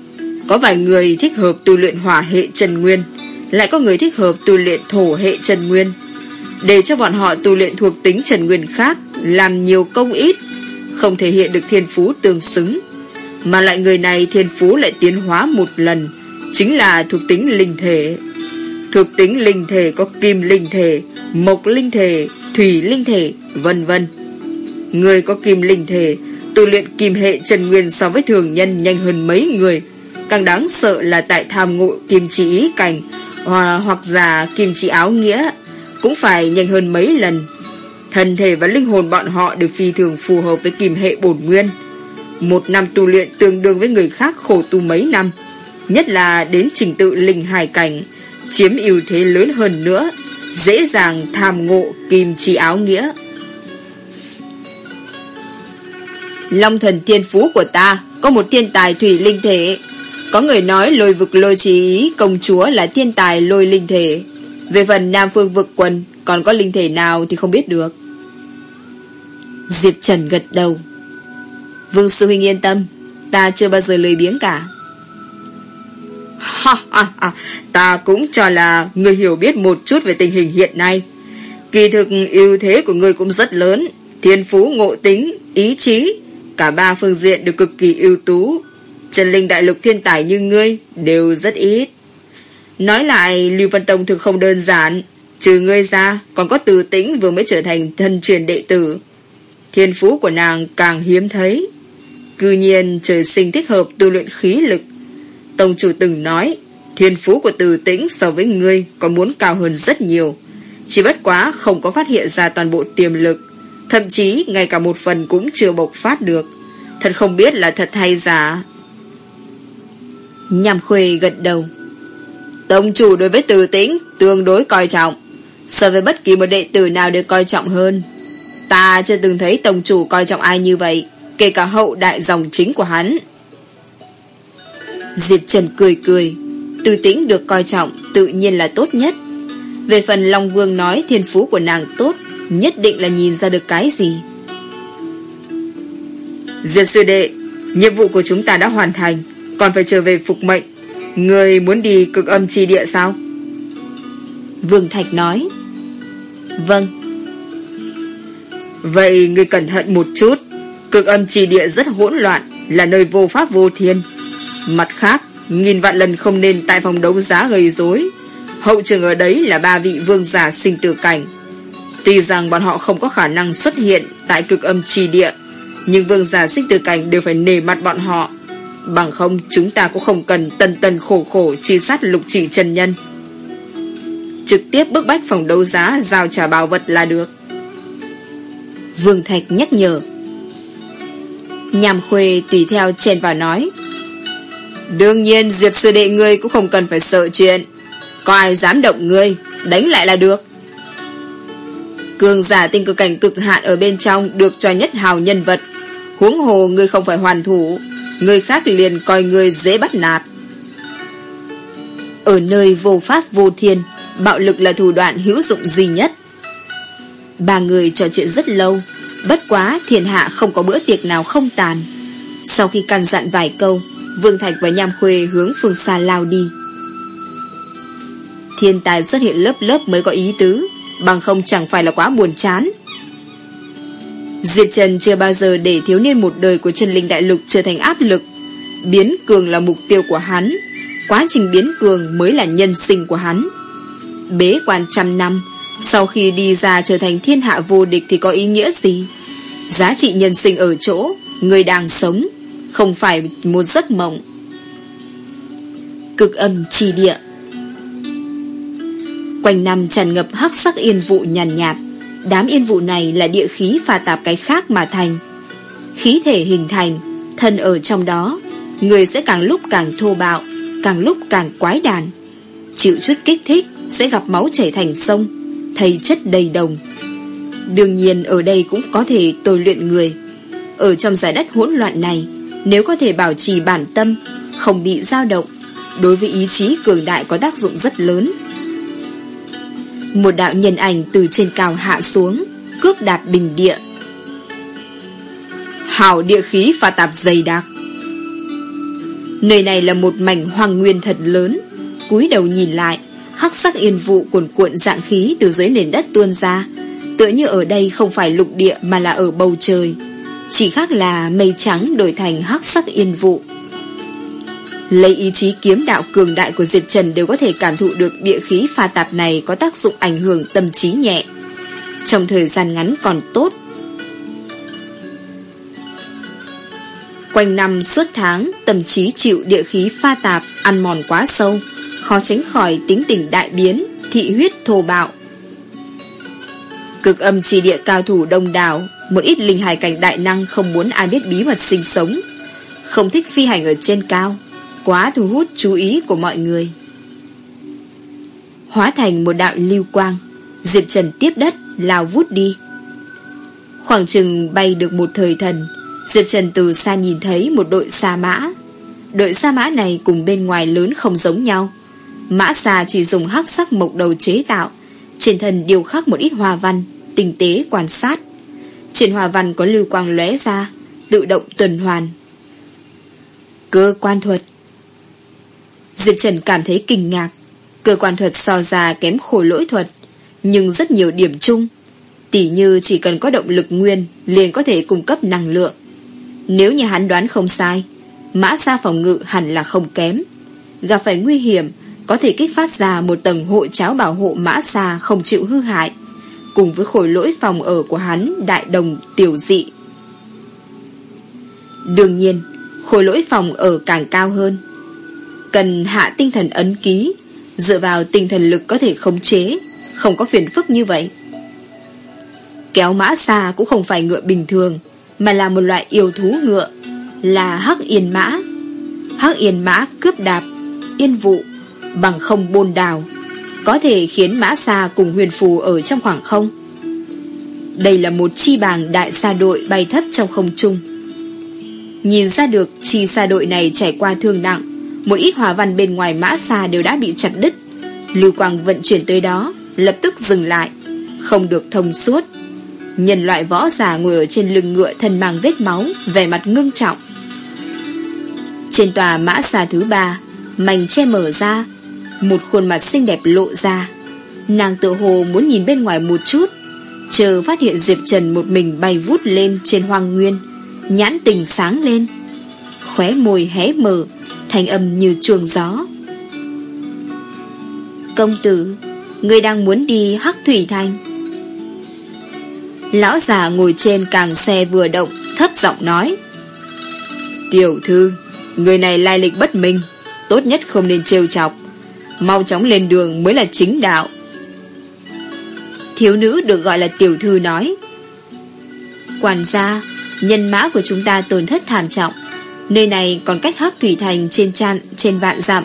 có vài người thích hợp tu luyện hỏa hệ Trần Nguyên, Lại có người thích hợp tu luyện thổ hệ Trần Nguyên. Để cho bọn họ tu luyện thuộc tính Trần Nguyên khác, Làm nhiều công ít, Không thể hiện được thiên phú tương xứng. Mà lại người này thiên phú lại tiến hóa một lần, Chính là thuộc tính linh thể. Thuộc tính linh thể có kim linh thể, Mộc linh thể, Thủy linh thể, Vân vân. Người có kim linh thể, Tu luyện kim hệ trần nguyên so với thường nhân Nhanh hơn mấy người Càng đáng sợ là tại tham ngộ kim chỉ ý cảnh Hoặc giả kim chỉ áo nghĩa Cũng phải nhanh hơn mấy lần. Thân thể và linh hồn bọn họ Đều phi thường phù hợp với kim hệ bổn nguyên. Một năm tu luyện tương đương với người khác khổ tu mấy năm, Nhất là đến trình tự linh hải cảnh, Chiếm ưu thế lớn hơn nữa, Dễ dàng tham ngộ kim chỉ áo nghĩa. Long thần thiên phú của ta, Có một thiên tài thủy linh thể. Có người nói lôi vực lôi trí Công chúa là thiên tài lôi linh thể. Về phần Nam Phương vực quân Còn có linh thể nào thì không biết được. Diệp Trần gật đầu. Vương Sư Huynh yên tâm Ta chưa bao giờ lười biếng cả. Ha ha ha, ta cũng cho là người hiểu biết một chút về tình hình hiện nay. Kỳ thực ưu thế của người cũng rất lớn, thiên phú ngộ tính, ý chí, cả ba phương diện đều cực kỳ ưu tú. Trần Linh Đại Lục thiên tài như ngươi đều rất ít. Nói lại, Lưu Văn Tông thực không đơn giản, trừ ngươi ra, còn có từ tĩnh vừa mới trở thành thân truyền đệ tử. Thiên phú của nàng càng hiếm thấy. Cư nhiên trời sinh thích hợp tu luyện khí lực Tông chủ từng nói Thiên phú của từ tĩnh so với ngươi Còn muốn cao hơn rất nhiều Chỉ bất quá không có phát hiện ra toàn bộ tiềm lực Thậm chí ngay cả một phần cũng chưa bộc phát được Thật không biết là thật hay giả Nhằm khuê gật đầu. Tông chủ đối với từ tĩnh Tương đối coi trọng. So với bất kỳ một đệ tử nào đều coi trọng hơn. Ta chưa từng thấy tổng chủ coi trọng ai như vậy, Kể cả hậu đại dòng chính của hắn. Diệp Trần cười cười. Tư tĩnh được coi trọng Tự nhiên là tốt nhất. Về phần Long Vương nói thiên phú của nàng tốt, Nhất định là nhìn ra được cái gì. Diệp sư đệ, Nhiệm vụ của chúng ta đã hoàn thành. Còn phải trở về phục mệnh Người muốn đi cực âm chi địa sao Vương Thạch nói Vâng Vậy người cẩn thận một chút Cực âm chi địa rất hỗn loạn Là nơi vô pháp vô thiên Mặt khác, nghìn vạn lần không nên tại phòng đấu giá gây rối. Hậu trường ở đấy là ba vị vương giả sinh tử cảnh. Tuy rằng bọn họ không có khả năng xuất hiện tại cực âm trì địa, nhưng vương giả sinh tử cảnh đều phải nề mặt bọn họ. Bằng không, chúng ta cũng không cần tần tần khổ khổ truy sát lục chỉ chân nhân. Trực tiếp bức bách phòng đấu giá, giao trả bảo vật là được. Vương Thạch nhắc nhở. Nhàm khuê tùy theo chen vào nói. Đương nhiên, Diệp sư đệ ngươi cũng không cần phải sợ chuyện Có ai dám động ngươi, Đánh lại là được Cường giả tinh cực cảnh cực hạn Ở bên trong được cho nhất hào nhân vật Huống hồ ngươi không phải hoàn thủ Người khác liền coi người dễ bắt nạt Ở nơi vô pháp vô thiên Bạo lực là thủ đoạn hữu dụng duy nhất Ba người trò chuyện rất lâu Bất quá thiên hạ không có bữa tiệc nào không tàn Sau khi căn dặn vài câu Vương Thạch và Nham Khuê hướng phương xa lao đi. Thiên tài xuất hiện lớp lớp mới có ý tứ, bằng không chẳng phải là quá buồn chán. Diệp Trần chưa bao giờ để thiếu niên một đời của Trần linh đại lục trở thành áp lực. Biến cường là mục tiêu của hắn, quá trình biến cường mới là nhân sinh của hắn. Bế quan trăm năm, sau khi đi ra trở thành thiên hạ vô địch thì có ý nghĩa gì? Giá trị nhân sinh ở chỗ, người đang sống, không phải một giấc mộng Cực âm trì địa Quanh năm tràn ngập hắc sắc yên vụ nhàn nhạt, nhạt Đám yên vụ này là địa khí pha tạp cái khác mà thành. Khí thể hình thành, thân ở trong đó, người sẽ càng lúc càng thô bạo, càng lúc càng quái đàn. Chịu chút kích thích sẽ gặp máu chảy thành sông, thầy chất đầy đồng. Đương nhiên ở đây cũng có thể tôi luyện người. Ở trong giải đất hỗn loạn này, nếu có thể bảo trì bản tâm, không bị dao động, đối với ý chí cường đại có tác dụng rất lớn. Một đạo nhân ảnh từ trên cao hạ xuống, cước đạp bình địa. Hảo địa khí pha tạp dày đặc. Nơi này là một mảnh hoang nguyên thật lớn, cúi đầu nhìn lại, hắc sắc yên vụ cuồn cuộn dạng khí từ dưới nền đất tuôn ra, tựa như ở đây không phải lục địa mà là ở bầu trời. Chỉ khác là mây trắng đổi thành hắc sắc yên vụ. Lấy ý chí kiếm đạo cường đại của Diệp Trần đều có thể cảm thụ được địa khí pha tạp này có tác dụng ảnh hưởng tâm trí nhẹ. Trong thời gian ngắn còn tốt. Quanh năm suốt tháng, tâm trí chịu địa khí pha tạp, ăn mòn quá sâu, khó tránh khỏi tính tình đại biến, thị huyết thô bạo. Cực âm trì địa cao thủ đông đảo, một ít linh hài cảnh đại năng không muốn ai biết bí mật sinh sống, không thích phi hành ở trên cao, quá thu hút chú ý của mọi người. Hóa thành một đạo lưu quang, Diệp Trần tiếp đất, lao vút đi. Khoảng chừng bay được một thời thần, Diệp Trần từ xa nhìn thấy một đội xa mã. Đội xa mã này cùng bên ngoài lớn không giống nhau. Mã xà chỉ dùng hắc sắc mộc đầu chế tạo, trên thân điều khắc một ít hoa văn, tinh tế quan sát. Trên hoa văn có lưu quang lóe ra, tự động tuần hoàn. Cơ quan thuật Diệp Trần cảm thấy kinh ngạc. Cơ quan thuật so ra kém khổ lỗi thuật, nhưng rất nhiều điểm chung. Tỉ như chỉ cần có động lực nguyên, liền có thể cung cấp năng lượng. Nếu như hắn đoán không sai, mã xa phòng ngự hẳn là không kém. Gặp phải nguy hiểm, có thể kích phát ra một tầng hộ cháo bảo hộ mã xa không chịu hư hại, cùng với khối lỗi phòng ở của hắn đại đồng tiểu dị. Đương nhiên, khối lỗi phòng ở càng cao hơn. Cần hạ tinh thần ấn ký, dựa vào tinh thần lực có thể khống chế, không có phiền phức như vậy. Kéo mã xa cũng không phải ngựa bình thường, mà là một loại yêu thú ngựa, là hắc yên mã. Hắc yên mã cướp đạp, yên vụ, bằng không bôn đào, có thể khiến mã xa cùng huyền phù ở trong khoảng không. Đây là một chi bàng đại xa đội bay thấp trong không trung. Nhìn ra được chi xa đội này trải qua thương nặng, một ít hòa văn bên ngoài mã xa đều đã bị chặt đứt. Lưu quang vận chuyển tới đó, lập tức dừng lại, không được thông suốt. Nhân loại võ giả ngồi ở trên lưng ngựa thân mang vết máu, vẻ mặt ngưng trọng. Trên tòa mã xa thứ ba, mảnh che mở ra, một khuôn mặt xinh đẹp lộ ra. Nàng tự hồ muốn nhìn bên ngoài một chút, chờ phát hiện Diệp Trần một mình bay vút lên trên hoang nguyên, nhãn tình sáng lên. Khóe môi hé mở, thanh âm như chuông gió. Công tử, người đang muốn đi Hắc Thủy Thành. Lão già ngồi trên càng xe vừa động, thấp giọng nói. Tiểu thư, người này lai lịch bất minh, tốt nhất không nên trêu chọc. Mau chóng lên đường mới là chính đạo. Thiếu nữ được gọi là tiểu thư nói. Quản gia, nhân mã của chúng ta tổn thất thảm trọng. Nơi này còn cách Hắc Thủy Thành trên tràn, trên vạn dặm.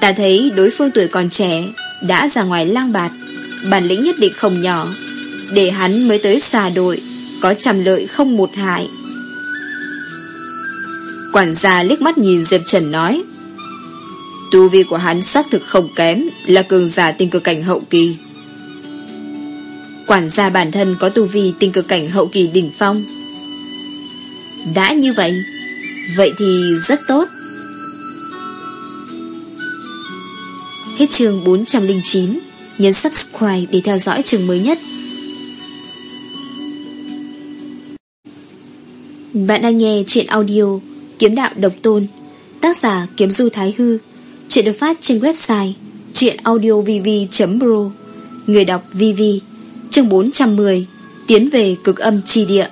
Ta thấy đối phương tuổi còn trẻ, đã ra ngoài lang bạt, bản lĩnh nhất định không nhỏ. Để hắn mới tới xà đội, có trăm lợi không một hại. Quản gia liếc mắt nhìn Diệp Trần nói Tu vi của hắn xác thực không kém Là cường giả tinh cực cảnh hậu kỳ Quản gia bản thân có tu vi tinh cực cảnh hậu kỳ đỉnh phong Đã như vậy Vậy thì rất tốt. Hết chương 409 Nhấn subscribe để theo dõi chương mới nhất. Bạn đang nghe chuyện audio Kiếm đạo độc tôn Tác giả Kiếm Du Thái Hư. Chuyện được phát trên website chuyenaudiovv.pro, Người đọc VV Chương 410 Tiến về cực âm chi địa.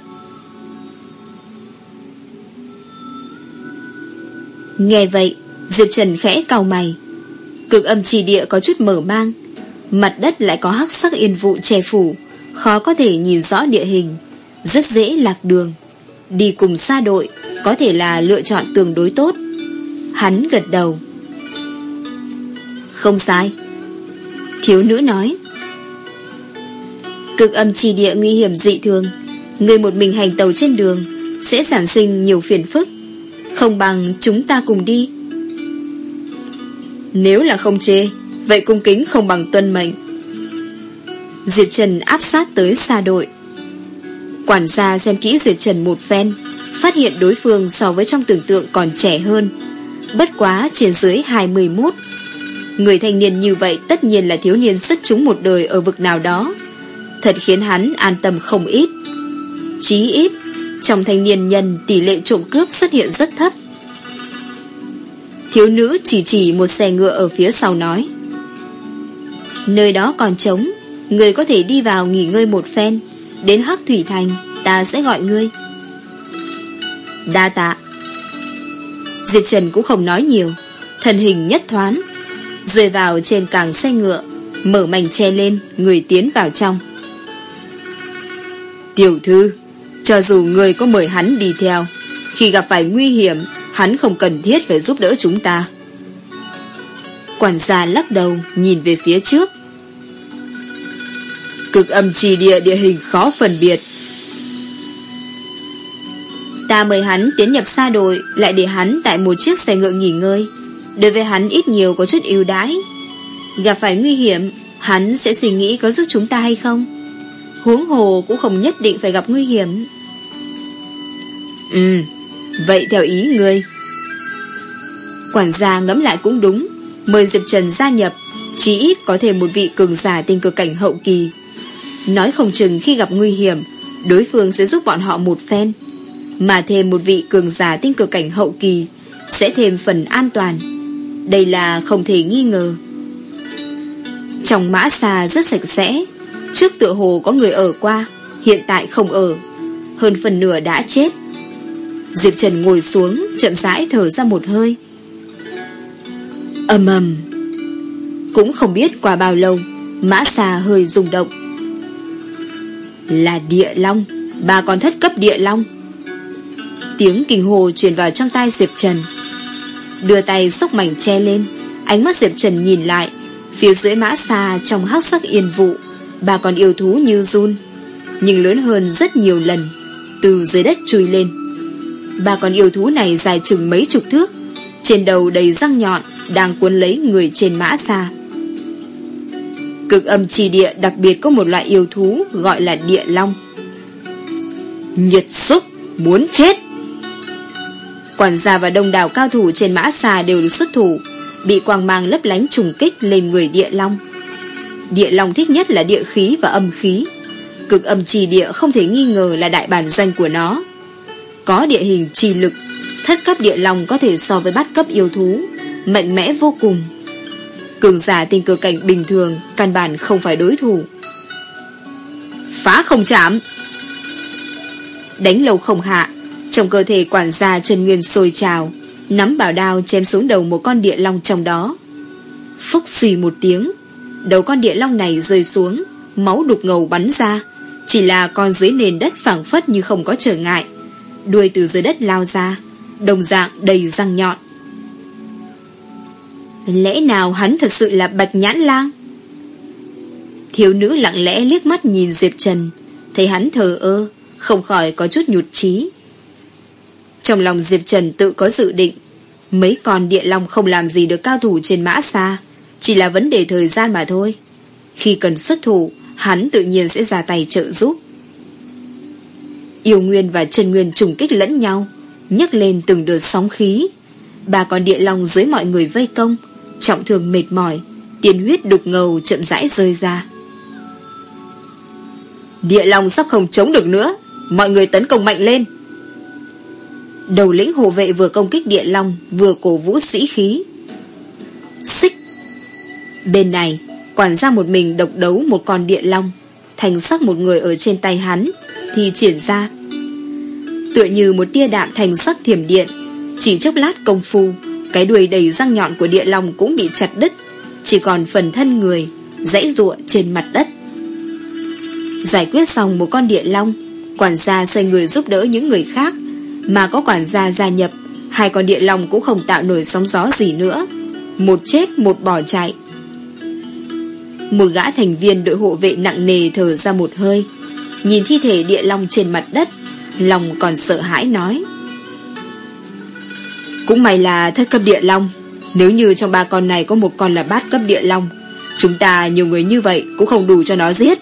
Nghe vậy Diệp Trần khẽ cau mày Cực âm trì địa có chút mở mang Mặt đất lại có hắc sắc yên vụ che phủ khó có thể nhìn rõ địa hình, rất dễ lạc đường. Đi cùng xa đội có thể là lựa chọn tương đối tốt. Hắn gật đầu. Không sai. Thiếu nữ nói. Cực âm trì địa nguy hiểm dị thường, người một mình hành tàu trên đường sẽ sản sinh nhiều phiền phức. Không bằng chúng ta cùng đi. Nếu là không chê, vậy cung kính không bằng tuân mệnh. diệt Trần áp sát tới xa đội. Quản gia xem kỹ diệt Trần một phen, phát hiện đối phương so với trong tưởng tượng còn trẻ hơn. Bất quá trên dưới 21. Người thanh niên như vậy tất nhiên là thiếu niên xuất chúng một đời ở vực nào đó. Thật khiến hắn an tâm không ít. Chí ít, trong thanh niên nhân tỷ lệ trộm cướp xuất hiện rất thấp. Thiếu nữ chỉ chỉ một xe ngựa ở phía sau nói. Nơi đó còn trống, người có thể đi vào nghỉ ngơi một phen, đến Hắc Thủy Thành, ta sẽ gọi ngươi. Đa tạ. Diệp Trần cũng không nói nhiều, thân hình nhất thoáng, rơi vào trên càng xe ngựa, mở mảnh che lên, người tiến vào trong. Tiểu thư, cho dù người có mời hắn đi theo, khi gặp phải nguy hiểm, hắn không cần thiết phải giúp đỡ chúng ta. Quản gia lắc đầu, nhìn về phía trước. Cực âm trì địa địa hình khó phân biệt, Ta mời hắn tiến nhập xa đội Lại để hắn tại một chiếc xe ngựa nghỉ ngơi Đối với hắn ít nhiều có chút ưu đãi Gặp phải nguy hiểm Hắn sẽ suy nghĩ có giúp chúng ta hay không Huống hồ cũng không nhất định phải gặp nguy hiểm. Ừ Vậy theo ý ngươi. Quản gia ngẫm lại cũng đúng. Mời Diệp Trần gia nhập Chỉ ít có thêm một vị cường giả tinh cực cảnh hậu kỳ. Nói không chừng khi gặp nguy hiểm Đối phương sẽ giúp bọn họ một phen. Mà thêm một vị cường giả tinh cực cảnh hậu kỳ Sẽ thêm phần an toàn. Đây là không thể nghi ngờ. Trong mã xà rất sạch sẽ Trước tựa hồ có người ở qua, Hiện tại không ở. Hơn phần nửa đã chết. Diệp Trần ngồi xuống, Chậm rãi thở ra một hơi. Ầm ầm. Cũng không biết qua bao lâu, Mã xà hơi rung động. Là địa long, Bà còn thất cấp địa long. Tiếng kinh hồ truyền vào trong tai Diệp Trần. Đưa tay xốc mảnh che lên, Ánh mắt Diệp Trần nhìn lại, Phía dưới mã xa trong hắc sắc yên vụ. Bà còn yêu thú như run Nhưng lớn hơn rất nhiều lần Từ dưới đất chui lên. Bà còn yêu thú này dài chừng mấy chục thước Trên đầu đầy răng nhọn Đang cuốn lấy người trên mã xa. Cực âm trì địa đặc biệt có một loại yêu thú Gọi là địa long. Nhiệt xúc Muốn chết. Quản gia và đông đảo cao thủ trên mã xà đều được xuất thủ, bị quang mang lấp lánh trùng kích lên người địa long. Địa long thích nhất là địa khí và âm khí. Cực âm trì địa không thể nghi ngờ là đại bản danh của nó. Có địa hình trì lực, thất cấp địa long có thể so với bát cấp yêu thú, mạnh mẽ vô cùng. Cường giả tình cờ cảnh bình thường, căn bản không phải đối thủ. Phá không chạm! Đánh lâu không hạ, trong cơ thể quản gia Trần Nguyên sôi trào, nắm bảo đao chém xuống đầu một con địa long trong đó. Phúc xì một tiếng, đầu con địa long này rơi xuống, máu đục ngầu bắn ra, chỉ là con dưới nền đất phẳng phất như không có trở ngại. Đuôi từ dưới đất lao ra, đồng dạng đầy răng nhọn. Lẽ nào hắn thật sự là bạch nhãn lang? Thiếu nữ lặng lẽ liếc mắt nhìn Diệp Trần, thấy hắn thờ ơ, không khỏi có chút nhụt chí. Trong lòng Diệp Trần tự có dự định Mấy con địa long không làm gì được cao thủ trên mã xa chỉ là vấn đề thời gian mà thôi. Khi cần xuất thủ, Hắn tự nhiên sẽ ra tay trợ giúp. Yêu Nguyên và Trần Nguyên trùng kích lẫn nhau, nhấc lên từng đợt sóng khí. Ba con địa long dưới mọi người vây công, Trọng thương mệt mỏi Tiền huyết đục ngầu chậm rãi rơi ra. Địa long sắp không chống được nữa, Mọi người tấn công mạnh lên. Đầu lĩnh hộ vệ vừa công kích địa long, Vừa cổ vũ sĩ khí. Xích Bên này, Quản gia một mình độc đấu một con địa long. Thành sắc một người ở trên tay hắn, Thì triển ra. Tựa như một tia đạm thành sắc thiểm điện, Chỉ chốc lát công phu, Cái đuôi đầy răng nhọn của địa long Cũng bị chặt đứt. Chỉ còn phần thân người, Dãy ruộng trên mặt đất. Giải quyết xong một con địa long, Quản gia xoay người giúp đỡ những người khác. Mà có quản gia gia nhập, Hai con địa long cũng không tạo nổi sóng gió gì nữa. Một chết, một bỏ chạy. Một gã thành viên đội hộ vệ nặng nề thở ra một hơi. Nhìn thi thể địa long trên mặt đất, Lòng còn sợ hãi nói. Cũng may là thất cấp địa long, Nếu như trong ba con này có một con là bát cấp địa long, Chúng ta nhiều người như vậy Cũng không đủ cho nó giết.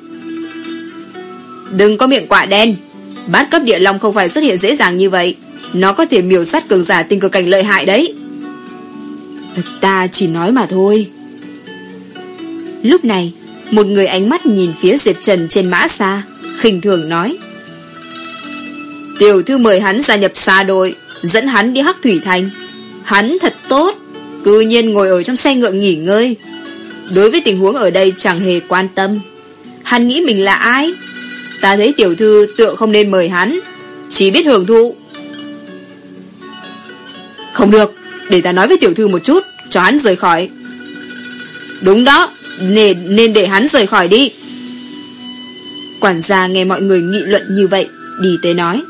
Đừng có miệng quạ đen, Bát cấp địa long không phải xuất hiện dễ dàng như vậy, Nó có thể miểu sát cường giả tinh cực cảnh lợi hại đấy. Ta chỉ nói mà thôi. Lúc này, Một người ánh mắt nhìn phía Diệp Trần trên mã xa, khinh thường nói. Tiểu thư mời hắn gia nhập xa đội, Dẫn hắn đi Hắc Thủy Thành. Hắn thật tốt, Cư nhiên ngồi ở trong xe ngựa nghỉ ngơi. Đối với tình huống ở đây chẳng hề quan tâm. Hắn nghĩ mình là ai? Ta thấy tiểu thư tựa không nên mời hắn, Chỉ biết hưởng thụ. Không được, Để ta nói với tiểu thư một chút, Cho hắn rời khỏi. Đúng đó nên, nên để hắn rời khỏi đi. Quản gia nghe mọi người nghị luận như vậy Đi tới nói.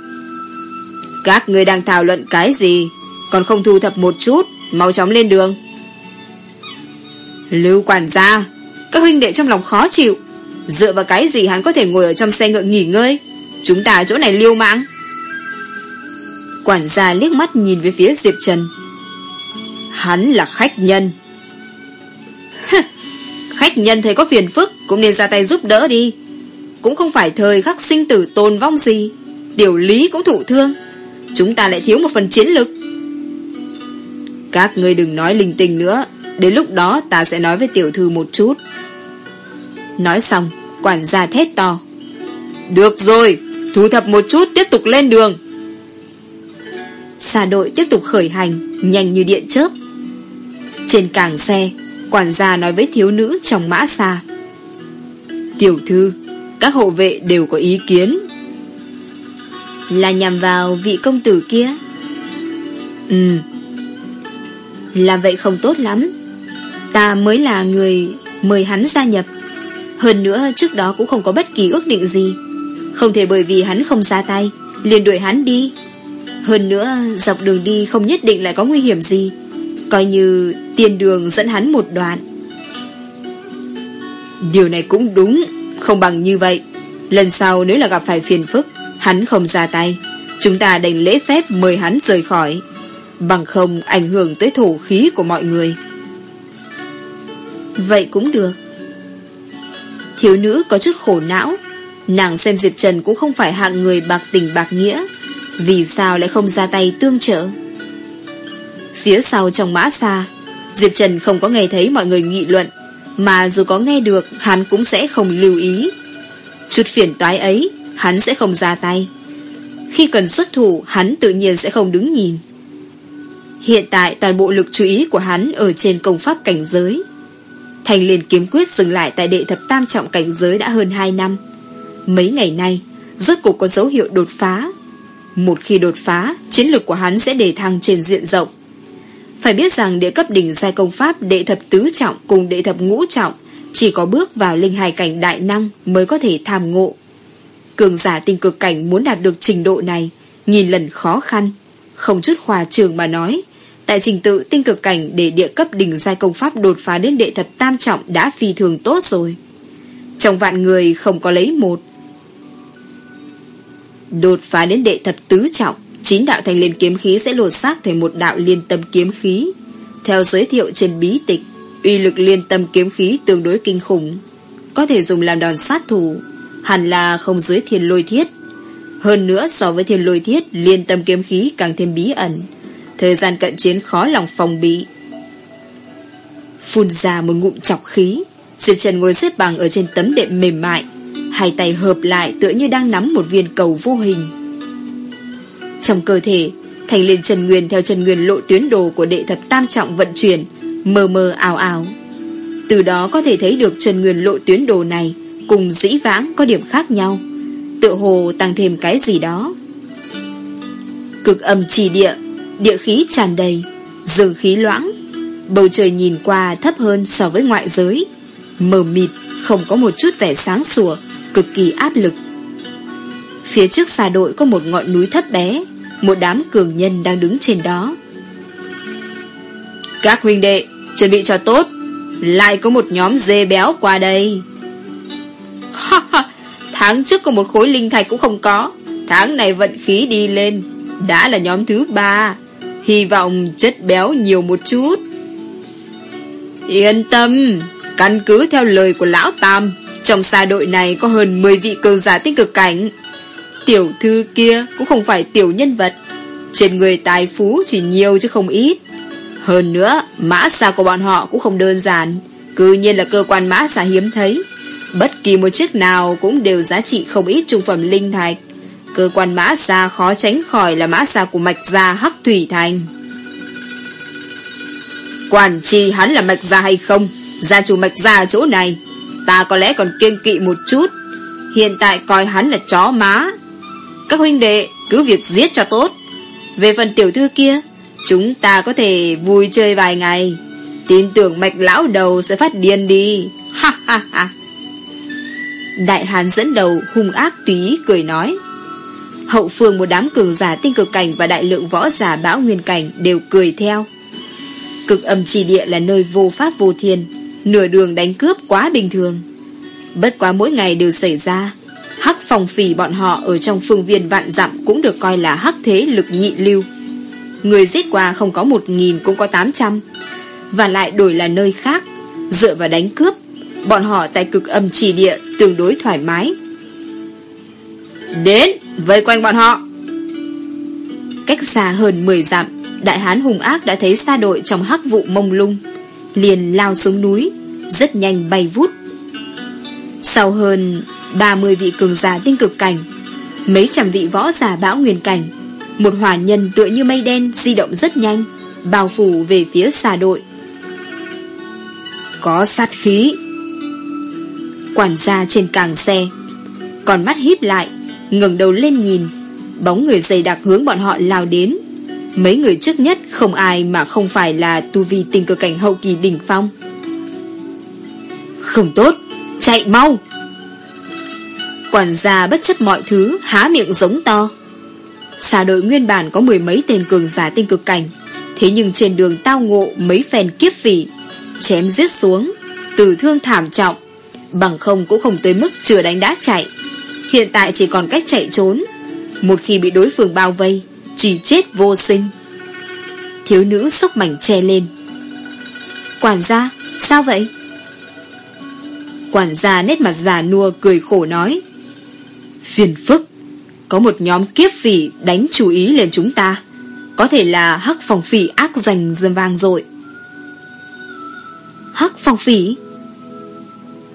Các người đang thảo luận cái gì? Còn không thu thập một chút Mau chóng lên đường. Lưu quản gia Các huynh đệ trong lòng khó chịu. Dựa vào cái gì hắn có thể ngồi ở trong xe ngựa nghỉ ngơi? Chúng ta ở chỗ này liêu mạng. Quản gia liếc mắt nhìn về phía Diệp Trần. Hắn là khách nhân. Khách nhân thấy có phiền phức Cũng nên ra tay giúp đỡ đi. Cũng không phải thời khắc sinh tử tồn vong gì, Điều lý cũng thụ thương. Chúng ta lại thiếu một phần chiến lực. Các ngươi đừng nói linh tinh nữa, Đến lúc đó ta sẽ nói với tiểu thư một chút. Nói xong, Quản gia thét to. Được rồi, Thu thập một chút, tiếp tục lên đường. Xa đội tiếp tục khởi hành, Nhanh như điện chớp. Trên càng xe Quản gia nói với thiếu nữ trong mã xa. Tiểu thư, Các hộ vệ đều có ý kiến. Là nhằm vào vị công tử kia. Ừ. Làm vậy không tốt lắm. Ta mới là người Mời hắn gia nhập. Hơn nữa, trước đó cũng không có bất kỳ ước định gì. Không thể bởi vì hắn không ra tay, liền đuổi hắn đi. Hơn nữa, dọc đường đi không nhất định lại có nguy hiểm gì. Coi như tiền đường dẫn hắn một đoạn. Điều này cũng đúng, Không bằng như vậy. Lần sau nếu là gặp phải phiền phức, Hắn không ra tay. Chúng ta đành lễ phép mời hắn rời khỏi. Bằng không ảnh hưởng tới thổ khí của mọi người. Vậy cũng được. Thiếu nữ có chút khổ não. Nàng xem Diệp Trần cũng không phải hạng người bạc tình bạc nghĩa. Vì sao lại không ra tay tương trợ? Phía sau trong mã xa Diệp Trần không có nghe thấy mọi người nghị luận Mà dù có nghe được Hắn cũng sẽ không lưu ý Chút phiền toái ấy Hắn sẽ không ra tay Khi cần xuất thủ Hắn tự nhiên sẽ không đứng nhìn Hiện tại toàn bộ lực chú ý của hắn Ở trên công pháp cảnh giới Thành liền kiếm quyết dừng lại tại đệ thập tam trọng cảnh giới đã hơn 2 năm. Mấy ngày nay, rốt cuộc có dấu hiệu đột phá. Một khi đột phá, chiến lược của hắn sẽ đề thăng trên diện rộng. Phải biết rằng địa cấp đỉnh giai công pháp đệ thập tứ trọng cùng đệ thập ngũ trọng chỉ có bước vào linh hài cảnh đại năng mới có thể tham ngộ. Cường giả tinh cực cảnh muốn đạt được trình độ này, nghìn lần khó khăn, không chút hòa trường mà nói, Tại trình tự tinh cực cảnh để địa cấp đỉnh giai công pháp đột phá đến đệ thập tam trọng đã phi thường tốt rồi. Trong vạn người không có lấy một. Đột phá đến đệ thập tứ trọng, chín đạo thành liên kiếm khí sẽ lột xác thành một đạo liên tâm kiếm khí. Theo giới thiệu trên bí tịch, uy lực liên tâm kiếm khí tương đối kinh khủng. Có thể dùng làm đòn sát thủ, hẳn là không dưới thiên lôi thiết. Hơn nữa so với thiên lôi thiết, liên tâm kiếm khí càng thêm bí ẩn Thời gian cận chiến khó lòng phòng bị Phun ra một ngụm chọc khí Diệp Trần ngồi xếp bằng ở trên tấm đệm mềm mại Hai tay hợp lại tựa như đang nắm một viên cầu vô hình trong cơ thể Thành lên Trần Nguyên theo Trần Nguyên lộ tuyến đồ của đệ thập tam trọng vận chuyển Mờ mờ ảo ảo Từ đó có thể thấy được Trần Nguyên lộ tuyến đồ này Cùng dĩ vãng có điểm khác nhau Tựa hồ tăng thêm cái gì đó Cực âm trì địa Địa khí tràn đầy Dương khí loãng Bầu trời nhìn qua thấp hơn so với ngoại giới Mờ mịt Không có một chút vẻ sáng sủa cực kỳ áp lực. Phía trước xa đội có một ngọn núi thấp bé, một đám cường nhân đang đứng trên đó. Các huynh đệ, chuẩn bị cho tốt, lại có một nhóm dê béo qua đây. tháng trước có một khối linh thạch cũng không có, tháng này vận khí đi lên, đã là nhóm thứ ba, hy vọng chất béo nhiều một chút. Yên tâm, căn cứ theo lời của Lão Tam, trong xa đội này có hơn 10 vị cường giả tích cực cảnh. Tiểu thư kia cũng không phải tiểu nhân vật, trên người tài phú chỉ nhiều chứ không ít. Hơn nữa, mã xa của bọn họ cũng không đơn giản, cứ nhiên là cơ quan mã xa hiếm thấy. Bất kỳ một chiếc nào cũng đều giá trị không ít trung phẩm linh thạch. Cơ quan mã xa khó tránh khỏi là mã xa của mạch gia Hắc Thủy Thành. Quản trì hắn là mạch gia hay không Gia chủ mạch gia ở chỗ này Ta có lẽ còn kiêng kỵ một chút Hiện tại coi hắn là chó má các huynh đệ, Cứ việc giết cho tốt. Về phần tiểu thư kia, Chúng ta có thể vui chơi vài ngày. Tin tưởng mạch lão đầu sẽ phát điên đi. Ha ha ha. Đại hàn dẫn đầu, hung ác túy cười nói. Hậu phương một đám cường giả tinh cực cảnh Và đại lượng võ giả bão nguyên cảnh Đều cười theo. Cực âm trì địa là nơi vô pháp vô thiên, Nửa đường đánh cướp quá bình thường. Bất quá mỗi ngày đều xảy ra phòng phỉ bọn họ Ở trong phương viên vạn dặm Cũng được coi là hắc thế lực nhị lưu. Người giết qua không có một nghìn Cũng có tám trăm. Và lại đổi là nơi khác Dựa vào đánh cướp Bọn họ tại cực âm trì địa Tương đối thoải mái. Đến vây quanh bọn họ. Cách xa hơn 10 dặm đại hán hùng ác đã thấy xa đội trong hắc vụ mông lung, liền lao xuống núi, rất nhanh bay vút. Sau hơn 30 vị cường giả tinh cực cảnh, mấy trăm vị võ giả bão nguyên cảnh, một hỏa nhân tựa như mây đen di động rất nhanh, bao phủ về phía xa đội. Có sát khí. Quản gia trên càng xe, còn mắt híp lại, ngẩng đầu lên nhìn, bóng người dày đặc hướng bọn họ lao đến, Mấy người trước nhất không ai mà không phải là tu vi tình cơ cảnh hậu kỳ đỉnh phong. Không tốt, chạy mau! Quản gia bất chấp mọi thứ, há miệng giống to. Xà đội nguyên bản có mười mấy tên cường giả tinh cực cảnh, thế nhưng trên đường tao ngộ mấy phen kiếp phỉ, chém giết xuống, tử thương thảm trọng, bằng không cũng không tới mức chưa đánh đã chạy. Hiện tại chỉ còn cách chạy trốn. Một khi bị đối phương bao vây, chỉ chết vô sinh Thiếu nữ sốc mảnh che lên Quản gia Sao vậy Quản gia nét mặt già nua cười khổ nói Phiền phức Có một nhóm kiếp phỉ đánh chú ý lên chúng ta Có thể là hắc phòng phỉ ác dành dân vang rồi Hắc phòng phỉ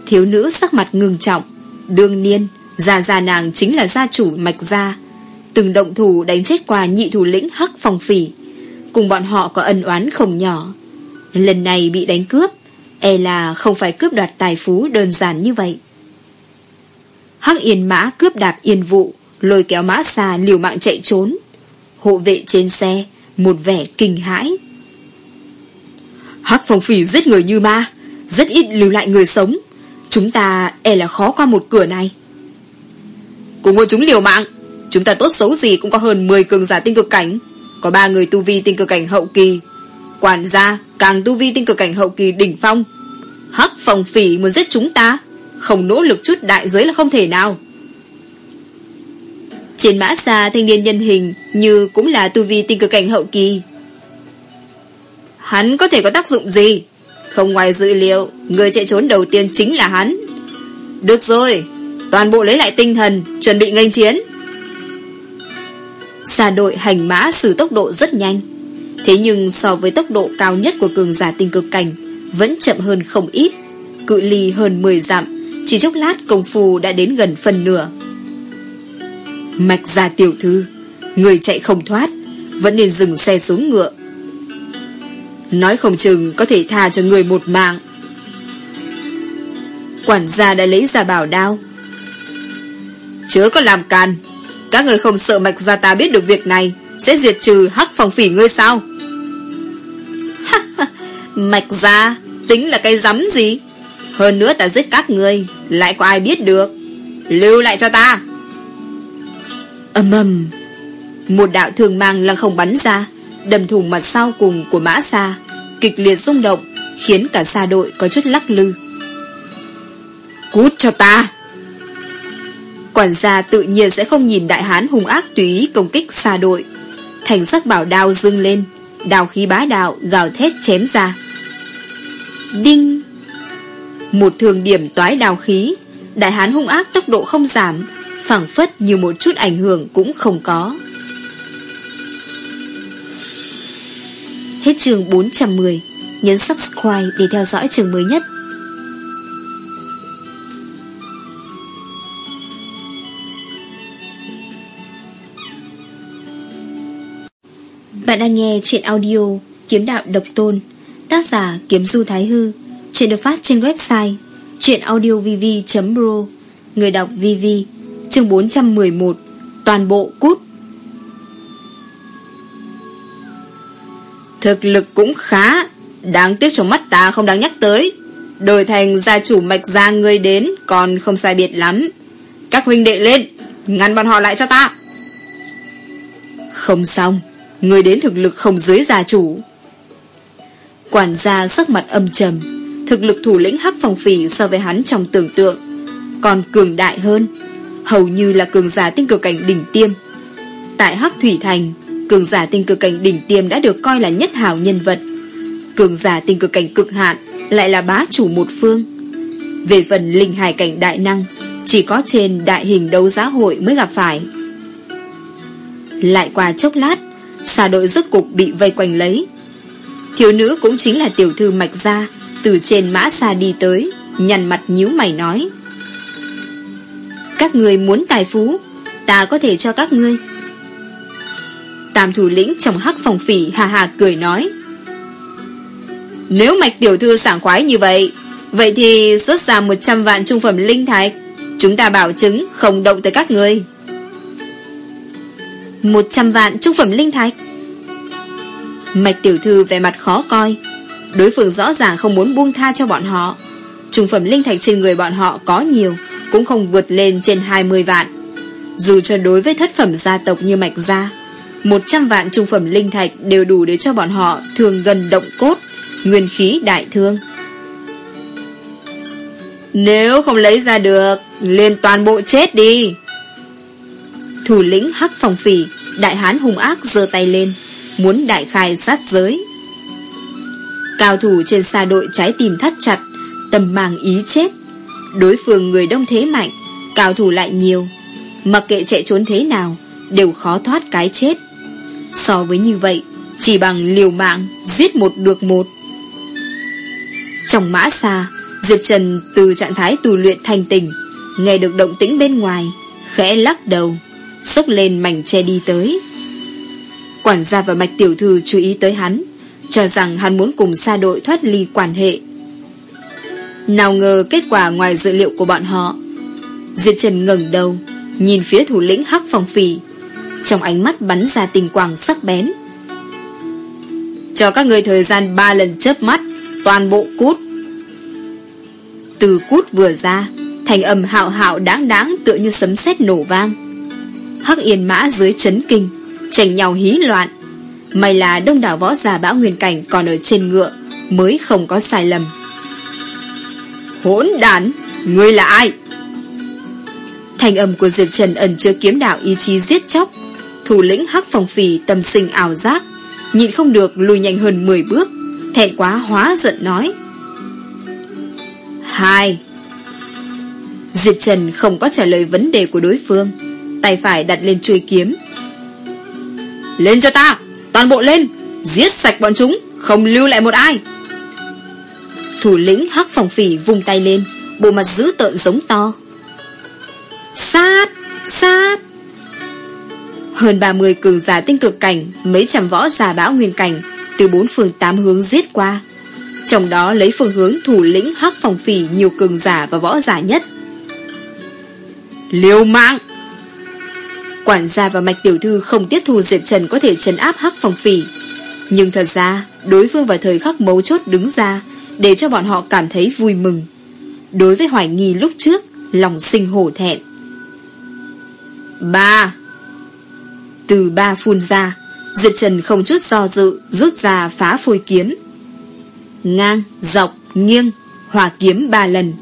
Thiếu nữ sắc mặt ngừng trọng Đương niên Già già nàng chính là gia chủ mạch gia từng động thủ đánh chết qua nhị thủ lĩnh Hắc phòng Phỉ. Cùng bọn họ có ân oán không nhỏ. Lần này bị đánh cướp, e là không phải cướp đoạt tài phú đơn giản như vậy. Hắc Yên Mã cướp đạp yên vụ, lôi kéo mã xa liều mạng chạy trốn. Hộ vệ trên xe, một vẻ kinh hãi. Hắc Phong Phỉ giết người như ma, rất ít lưu lại người sống. Chúng ta e là khó qua một cửa này. Cùng với chúng liều mạng, Chúng ta tốt xấu gì cũng có hơn 10 cường giả tinh cực cảnh Có ba người tu vi tinh cực cảnh hậu kỳ Quản gia càng tu vi tinh cực cảnh hậu kỳ đỉnh phong Hắc phong phỉ muốn giết chúng ta không nỗ lực chút đại giới là không thể nào. Trên mã xa, thanh niên nhân hình Như cũng là tu vi tinh cực cảnh hậu kỳ. Hắn có thể có tác dụng gì? Không ngoài dự liệu, Người chạy trốn đầu tiên chính là hắn. Được rồi, Toàn bộ lấy lại tinh thần, Chuẩn bị nghênh chiến. Xa đội hành mã xử tốc độ rất nhanh. Thế nhưng so với tốc độ cao nhất của cường giả tinh cực cảnh, Vẫn chậm hơn không ít, Cự ly hơn 10 dặm. Chỉ chốc lát công phu đã đến gần phần nửa. Mạch ra tiểu thư, Người chạy không thoát, Vẫn nên dừng xe xuống ngựa. Nói không chừng có thể tha cho người một mạng. Quản gia đã lấy ra bảo đao. Chớ có làm càn, các người không sợ mạch gia ta biết được việc này, Sẽ diệt trừ hắc phòng phỉ ngươi sao? Mạch gia, Tính là cái rắm gì? Hơn nữa ta giết các ngươi, Lại có ai biết được? Lưu lại cho ta. Âm ầm. Một đạo thường mang lăng không bắn ra Đầm thùng mặt sau cùng của mã xa Kịch liệt rung động, Khiến cả xa đội có chút lắc lư. Cút cho ta. Quản gia tự nhiên sẽ không nhìn đại hán hung ác tùy ý công kích xa đội. Thành sắc bảo đao dưng lên Đào khí bá đạo gào thét chém ra. Đinh. Một thường điểm toái đào khí. Đại hán hung ác tốc độ không giảm, phảng phất như một chút ảnh hưởng cũng không có. Hết trường 410 Nhấn subscribe để theo dõi trường mới nhất. Bạn đang nghe chuyện audio Kiếm đạo độc tôn, Tác giả Kiếm Du Thái Hư. Chuyện được phát trên website chuyenaudiovv.ro Người đọc VV Chương 411 Toàn bộ cút. Thực lực cũng khá, Đáng tiếc trong mắt ta không đáng nhắc tới. Đổi thành gia chủ mạch gia người đến Còn không sai biệt lắm. Các huynh đệ lên, Ngăn bọn họ lại cho ta. Không xong Người đến thực lực không dưới gia chủ. Quản gia sắc mặt âm trầm. Thực lực thủ lĩnh hắc phòng phỉ So với hắn trong tưởng tượng. Còn cường đại hơn, Hầu như là cường giả tinh cực cảnh đỉnh tiêm. Tại hắc thủy thành, Cường giả tinh cực cảnh đỉnh tiêm Đã được coi là nhất hào nhân vật. Cường giả tinh cực cảnh cực hạn Lại là bá chủ một phương. Về phần linh hài cảnh đại năng, Chỉ có trên đại hình đấu giá hội mới gặp phải. Lại qua chốc lát, xà đội rốt cục bị vây quanh lấy. Thiếu nữ cũng chính là tiểu thư mạch gia từ trên mã xa đi tới Nhằn mặt nhíu mày nói. Các người muốn tài phú, Ta có thể cho các ngươi. Tam thủ lĩnh trong hắc phòng phỉ hà hà cười nói. Nếu mạch tiểu thư sảng khoái như vậy Vậy thì xuất ra 100 vạn trung phẩm linh thạch, Chúng ta bảo chứng không động tới các người 100 vạn trung phẩm linh thạch. Mạch tiểu thư vẻ mặt khó coi. Đối phương rõ ràng không muốn buông tha cho bọn họ. Trung phẩm linh thạch trên người bọn họ có nhiều, Cũng không vượt lên trên 20 vạn. Dù cho đối với thất phẩm gia tộc như Mạch Gia 100 vạn trung phẩm linh thạch đều đủ để cho bọn họ thường gần động cốt, Nguyên khí đại thương. Nếu không lấy ra được, liền toàn bộ chết đi. Thủ lĩnh hắc phòng phỉ, Đại hán hung ác giơ tay lên, Muốn đại khai sát giới. Cao thủ trên xa đội trái tim thắt chặt, Tầm màng ý chết. Đối phương người đông thế mạnh, Cao thủ lại nhiều. Mặc kệ chạy trốn thế nào, Đều khó thoát cái chết. So với như vậy, Chỉ bằng liều mạng Giết một được một. Trong mã xa, Diệp Trần từ trạng thái tù luyện thành tình Nghe được động tĩnh bên ngoài, Khẽ lắc đầu, Xốc lên mảnh che đi tới. Quản gia và mạch tiểu thư chú ý tới hắn. Cho rằng hắn muốn cùng xa đội thoát ly quan hệ. Nào ngờ kết quả ngoài dự liệu của bọn họ Diệt Trần ngẩng đầu, Nhìn phía thủ lĩnh hắc phòng phì, Trong ánh mắt bắn ra tình quang sắc bén. Cho các người thời gian ba lần chớp mắt, Toàn bộ cút. Từ cút vừa ra, Thành âm hạo hạo đáng đáng tựa như sấm sét nổ vang. Hắc yên mã dưới chấn kinh, chảnh nhau hí loạn May là đông đảo võ giả bão nguyên cảnh Còn ở trên ngựa Mới không có sai lầm. Hỗn đản Ngươi là ai? Thành âm của Diệp Trần ẩn chứa kiếm đạo ý chí giết chóc, Thủ lĩnh hắc phòng phì tâm sinh ảo giác, Nhịn không được lùi nhanh hơn 10 bước, Thẹn quá hóa giận nói. Hai. Diệp Trần không có trả lời vấn đề của đối phương, Tay phải đặt lên chuôi kiếm. Lên cho ta! Toàn bộ lên, Giết sạch bọn chúng, Không lưu lại một ai. Thủ lĩnh hắc phòng phỉ vùng tay lên, Bộ mặt dữ tợn giống to. Sát Sát. Hơn 30 cường giả tinh cực cảnh, Mấy trăm võ giả bão nguyên cảnh Từ bốn phường tám hướng giết qua. Trong đó lấy phương hướng thủ lĩnh hắc phòng phỉ Nhiều cường giả và võ giả nhất. Liều mạng! Quản gia và Mạch Tiểu Thư không tiếp thu Diệp Trần có thể trấn áp hắc phòng phỉ. Nhưng thật ra, đối phương vào thời khắc mấu chốt đứng ra để cho bọn họ cảm thấy vui mừng. Đối với hoài nghi lúc trước, lòng sinh hổ thẹn. Ba Từ ba phun ra Diệp Trần không chút do dự Rút ra phá phôi kiếm Ngang, dọc, nghiêng Hòa kiếm ba lần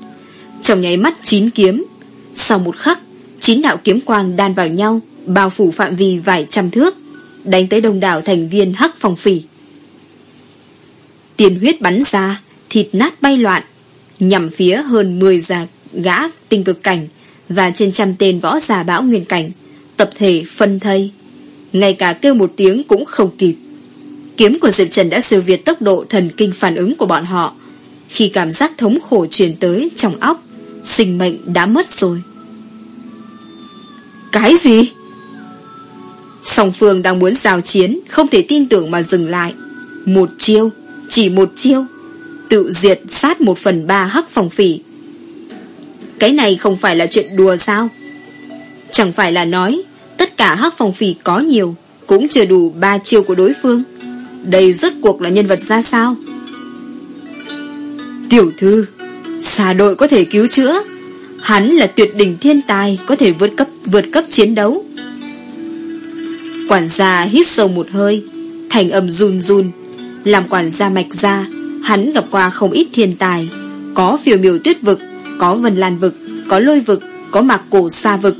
Trong nháy mắt chín kiếm Sau một khắc Chín đạo kiếm quang đan vào nhau Bao phủ phạm vi vài trăm thước, Đánh tới đông đảo thành viên hắc phòng phỉ. Tiền huyết bắn ra, Thịt nát bay loạn, Nhằm phía hơn 10 già gã tinh cực cảnh Và trên trăm tên võ giả bão nguyên cảnh, Tập thể phân thây. Ngay cả kêu một tiếng cũng không kịp. Kiếm của Diệp Trần đã siêu việt tốc độ thần kinh phản ứng của bọn họ. Khi cảm giác thống khổ truyền tới trong óc, Sinh mệnh đã mất rồi. Cái gì? Song Phương đang muốn giao chiến, Không thể tin tưởng mà dừng lại. Một chiêu, Chỉ một chiêu. Tự diệt sát một phần ba hắc phòng phỉ. Cái này không phải là chuyện đùa sao? Chẳng phải là nói, Tất cả hắc phòng phỉ có nhiều, Cũng chưa đủ ba chiêu của đối phương. Đây rốt cuộc là nhân vật ra sao? Tiểu thư, Xà đội có thể cứu chữa. Hắn là tuyệt đỉnh thiên tài, Có thể vượt cấp vượt cấp chiến đấu. Quản gia hít sâu một hơi, Thành âm run run. Làm quản gia mạch ra, Hắn gặp qua không ít thiên tài. Có phiêu miểu tuyết vực, Có vân lan vực, Có lôi vực, Có mạc cổ sa vực.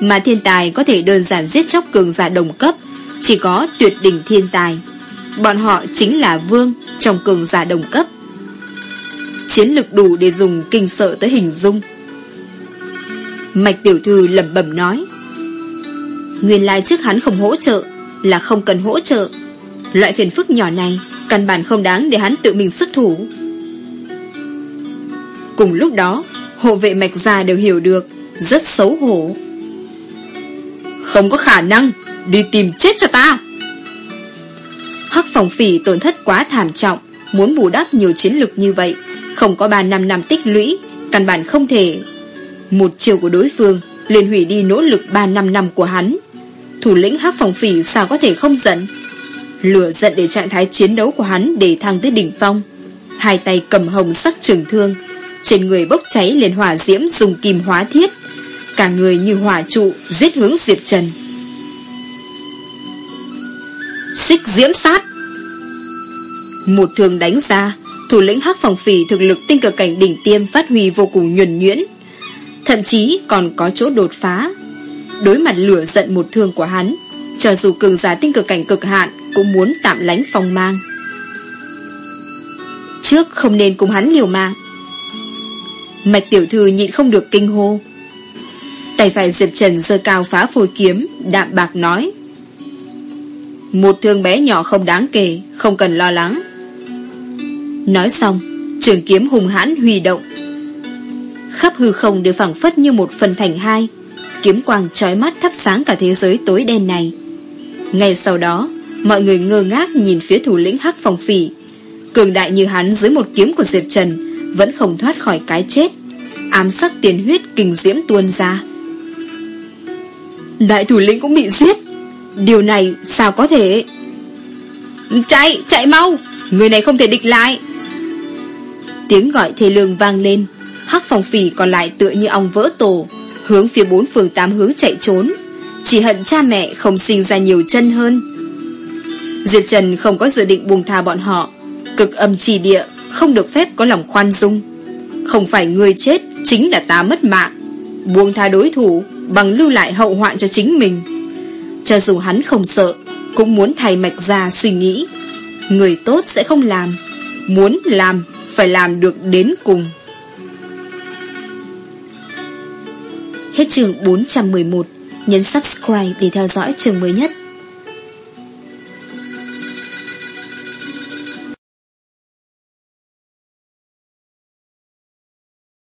Mà thiên tài có thể đơn giản giết chóc cường giả đồng cấp, Chỉ có tuyệt đỉnh thiên tài. Bọn họ chính là vương Trong cường giả đồng cấp. Chiến lực đủ để dùng kinh sợ tới hình dung. Mạch tiểu thư lẩm bẩm nói. Nguyên lai trước hắn không hỗ trợ, Là không cần hỗ trợ. Loại phiền phức nhỏ này, Căn bản không đáng để hắn tự mình xuất thủ. Cùng lúc đó, Hộ vệ mạch già đều hiểu được, Rất xấu hổ. Không có khả năng, Đi tìm chết cho ta. Hắc phòng phỉ tổn thất quá thảm trọng, Muốn bù đắp nhiều chiến lực như vậy, Không có 3 năm năm tích lũy, Căn bản không thể. Một chiều của đối phương, liền hủy đi nỗ lực 3 năm năm của hắn. Thủ lĩnh hắc phòng phỉ sao có thể không giận? Lửa giận để trạng thái chiến đấu của hắn để thăng tới đỉnh phong. Hai tay cầm hồng sắc trường thương, Trên người bốc cháy liền hỏa diễm dùng kim hóa thiết. Cả người như hỏa trụ giết hướng Diệp Trần. Xích diễm sát. Một thương đánh ra, Thủ lĩnh hắc phòng phỉ thực lực tinh cực cảnh đỉnh tiêm phát huy vô cùng nhuần nhuyễn. Thậm chí còn có chỗ đột phá. Đối mặt lửa giận một thương của hắn, Cho dù cường giả tinh cực cảnh cực hạn Cũng muốn tạm lánh phong mang. Trước không nên cùng hắn liều mạng. Mạch tiểu thư nhịn không được kinh hô. Tay phải Diệp Trần giơ cao phá phôi kiếm, Đạm bạc nói. Một thương bé nhỏ không đáng kể, Không cần lo lắng. Nói xong, Trường kiếm hùng hãn huy động. Khắp hư không đều phẳng phất như một phần thành hai. Kiếm quang trói mắt thắp sáng cả thế giới tối đen này. Ngay sau đó Mọi người ngơ ngác nhìn phía thủ lĩnh hắc phòng phỉ. Cường đại như hắn dưới một kiếm của Diệp Trần Vẫn không thoát khỏi cái chết Ám sắc tiền huyết kinh diễm tuôn ra. Đại thủ lĩnh cũng bị giết. Điều này sao có thể? Chạy, chạy mau! Người này không thể địch lại! Tiếng gọi thề lương vang lên. Hắc phòng phỉ còn lại tựa như ong vỡ tổ. Hướng phía bốn phường tám hướng chạy trốn. Chỉ hận cha mẹ không sinh ra nhiều chân hơn. Diệp Trần không có dự định buông tha bọn họ. Cực âm trì địa, Không được phép có lòng khoan dung. Không phải người chết Chính là ta mất mạng. Buông tha đối thủ Bằng lưu lại hậu hoạn cho chính mình. Cho dù hắn không sợ, Cũng muốn thay mạch ra suy nghĩ. Người tốt sẽ không làm, Muốn làm Phải làm được đến cùng. Hết chương 411 Nhấn subscribe để theo dõi chương mới nhất.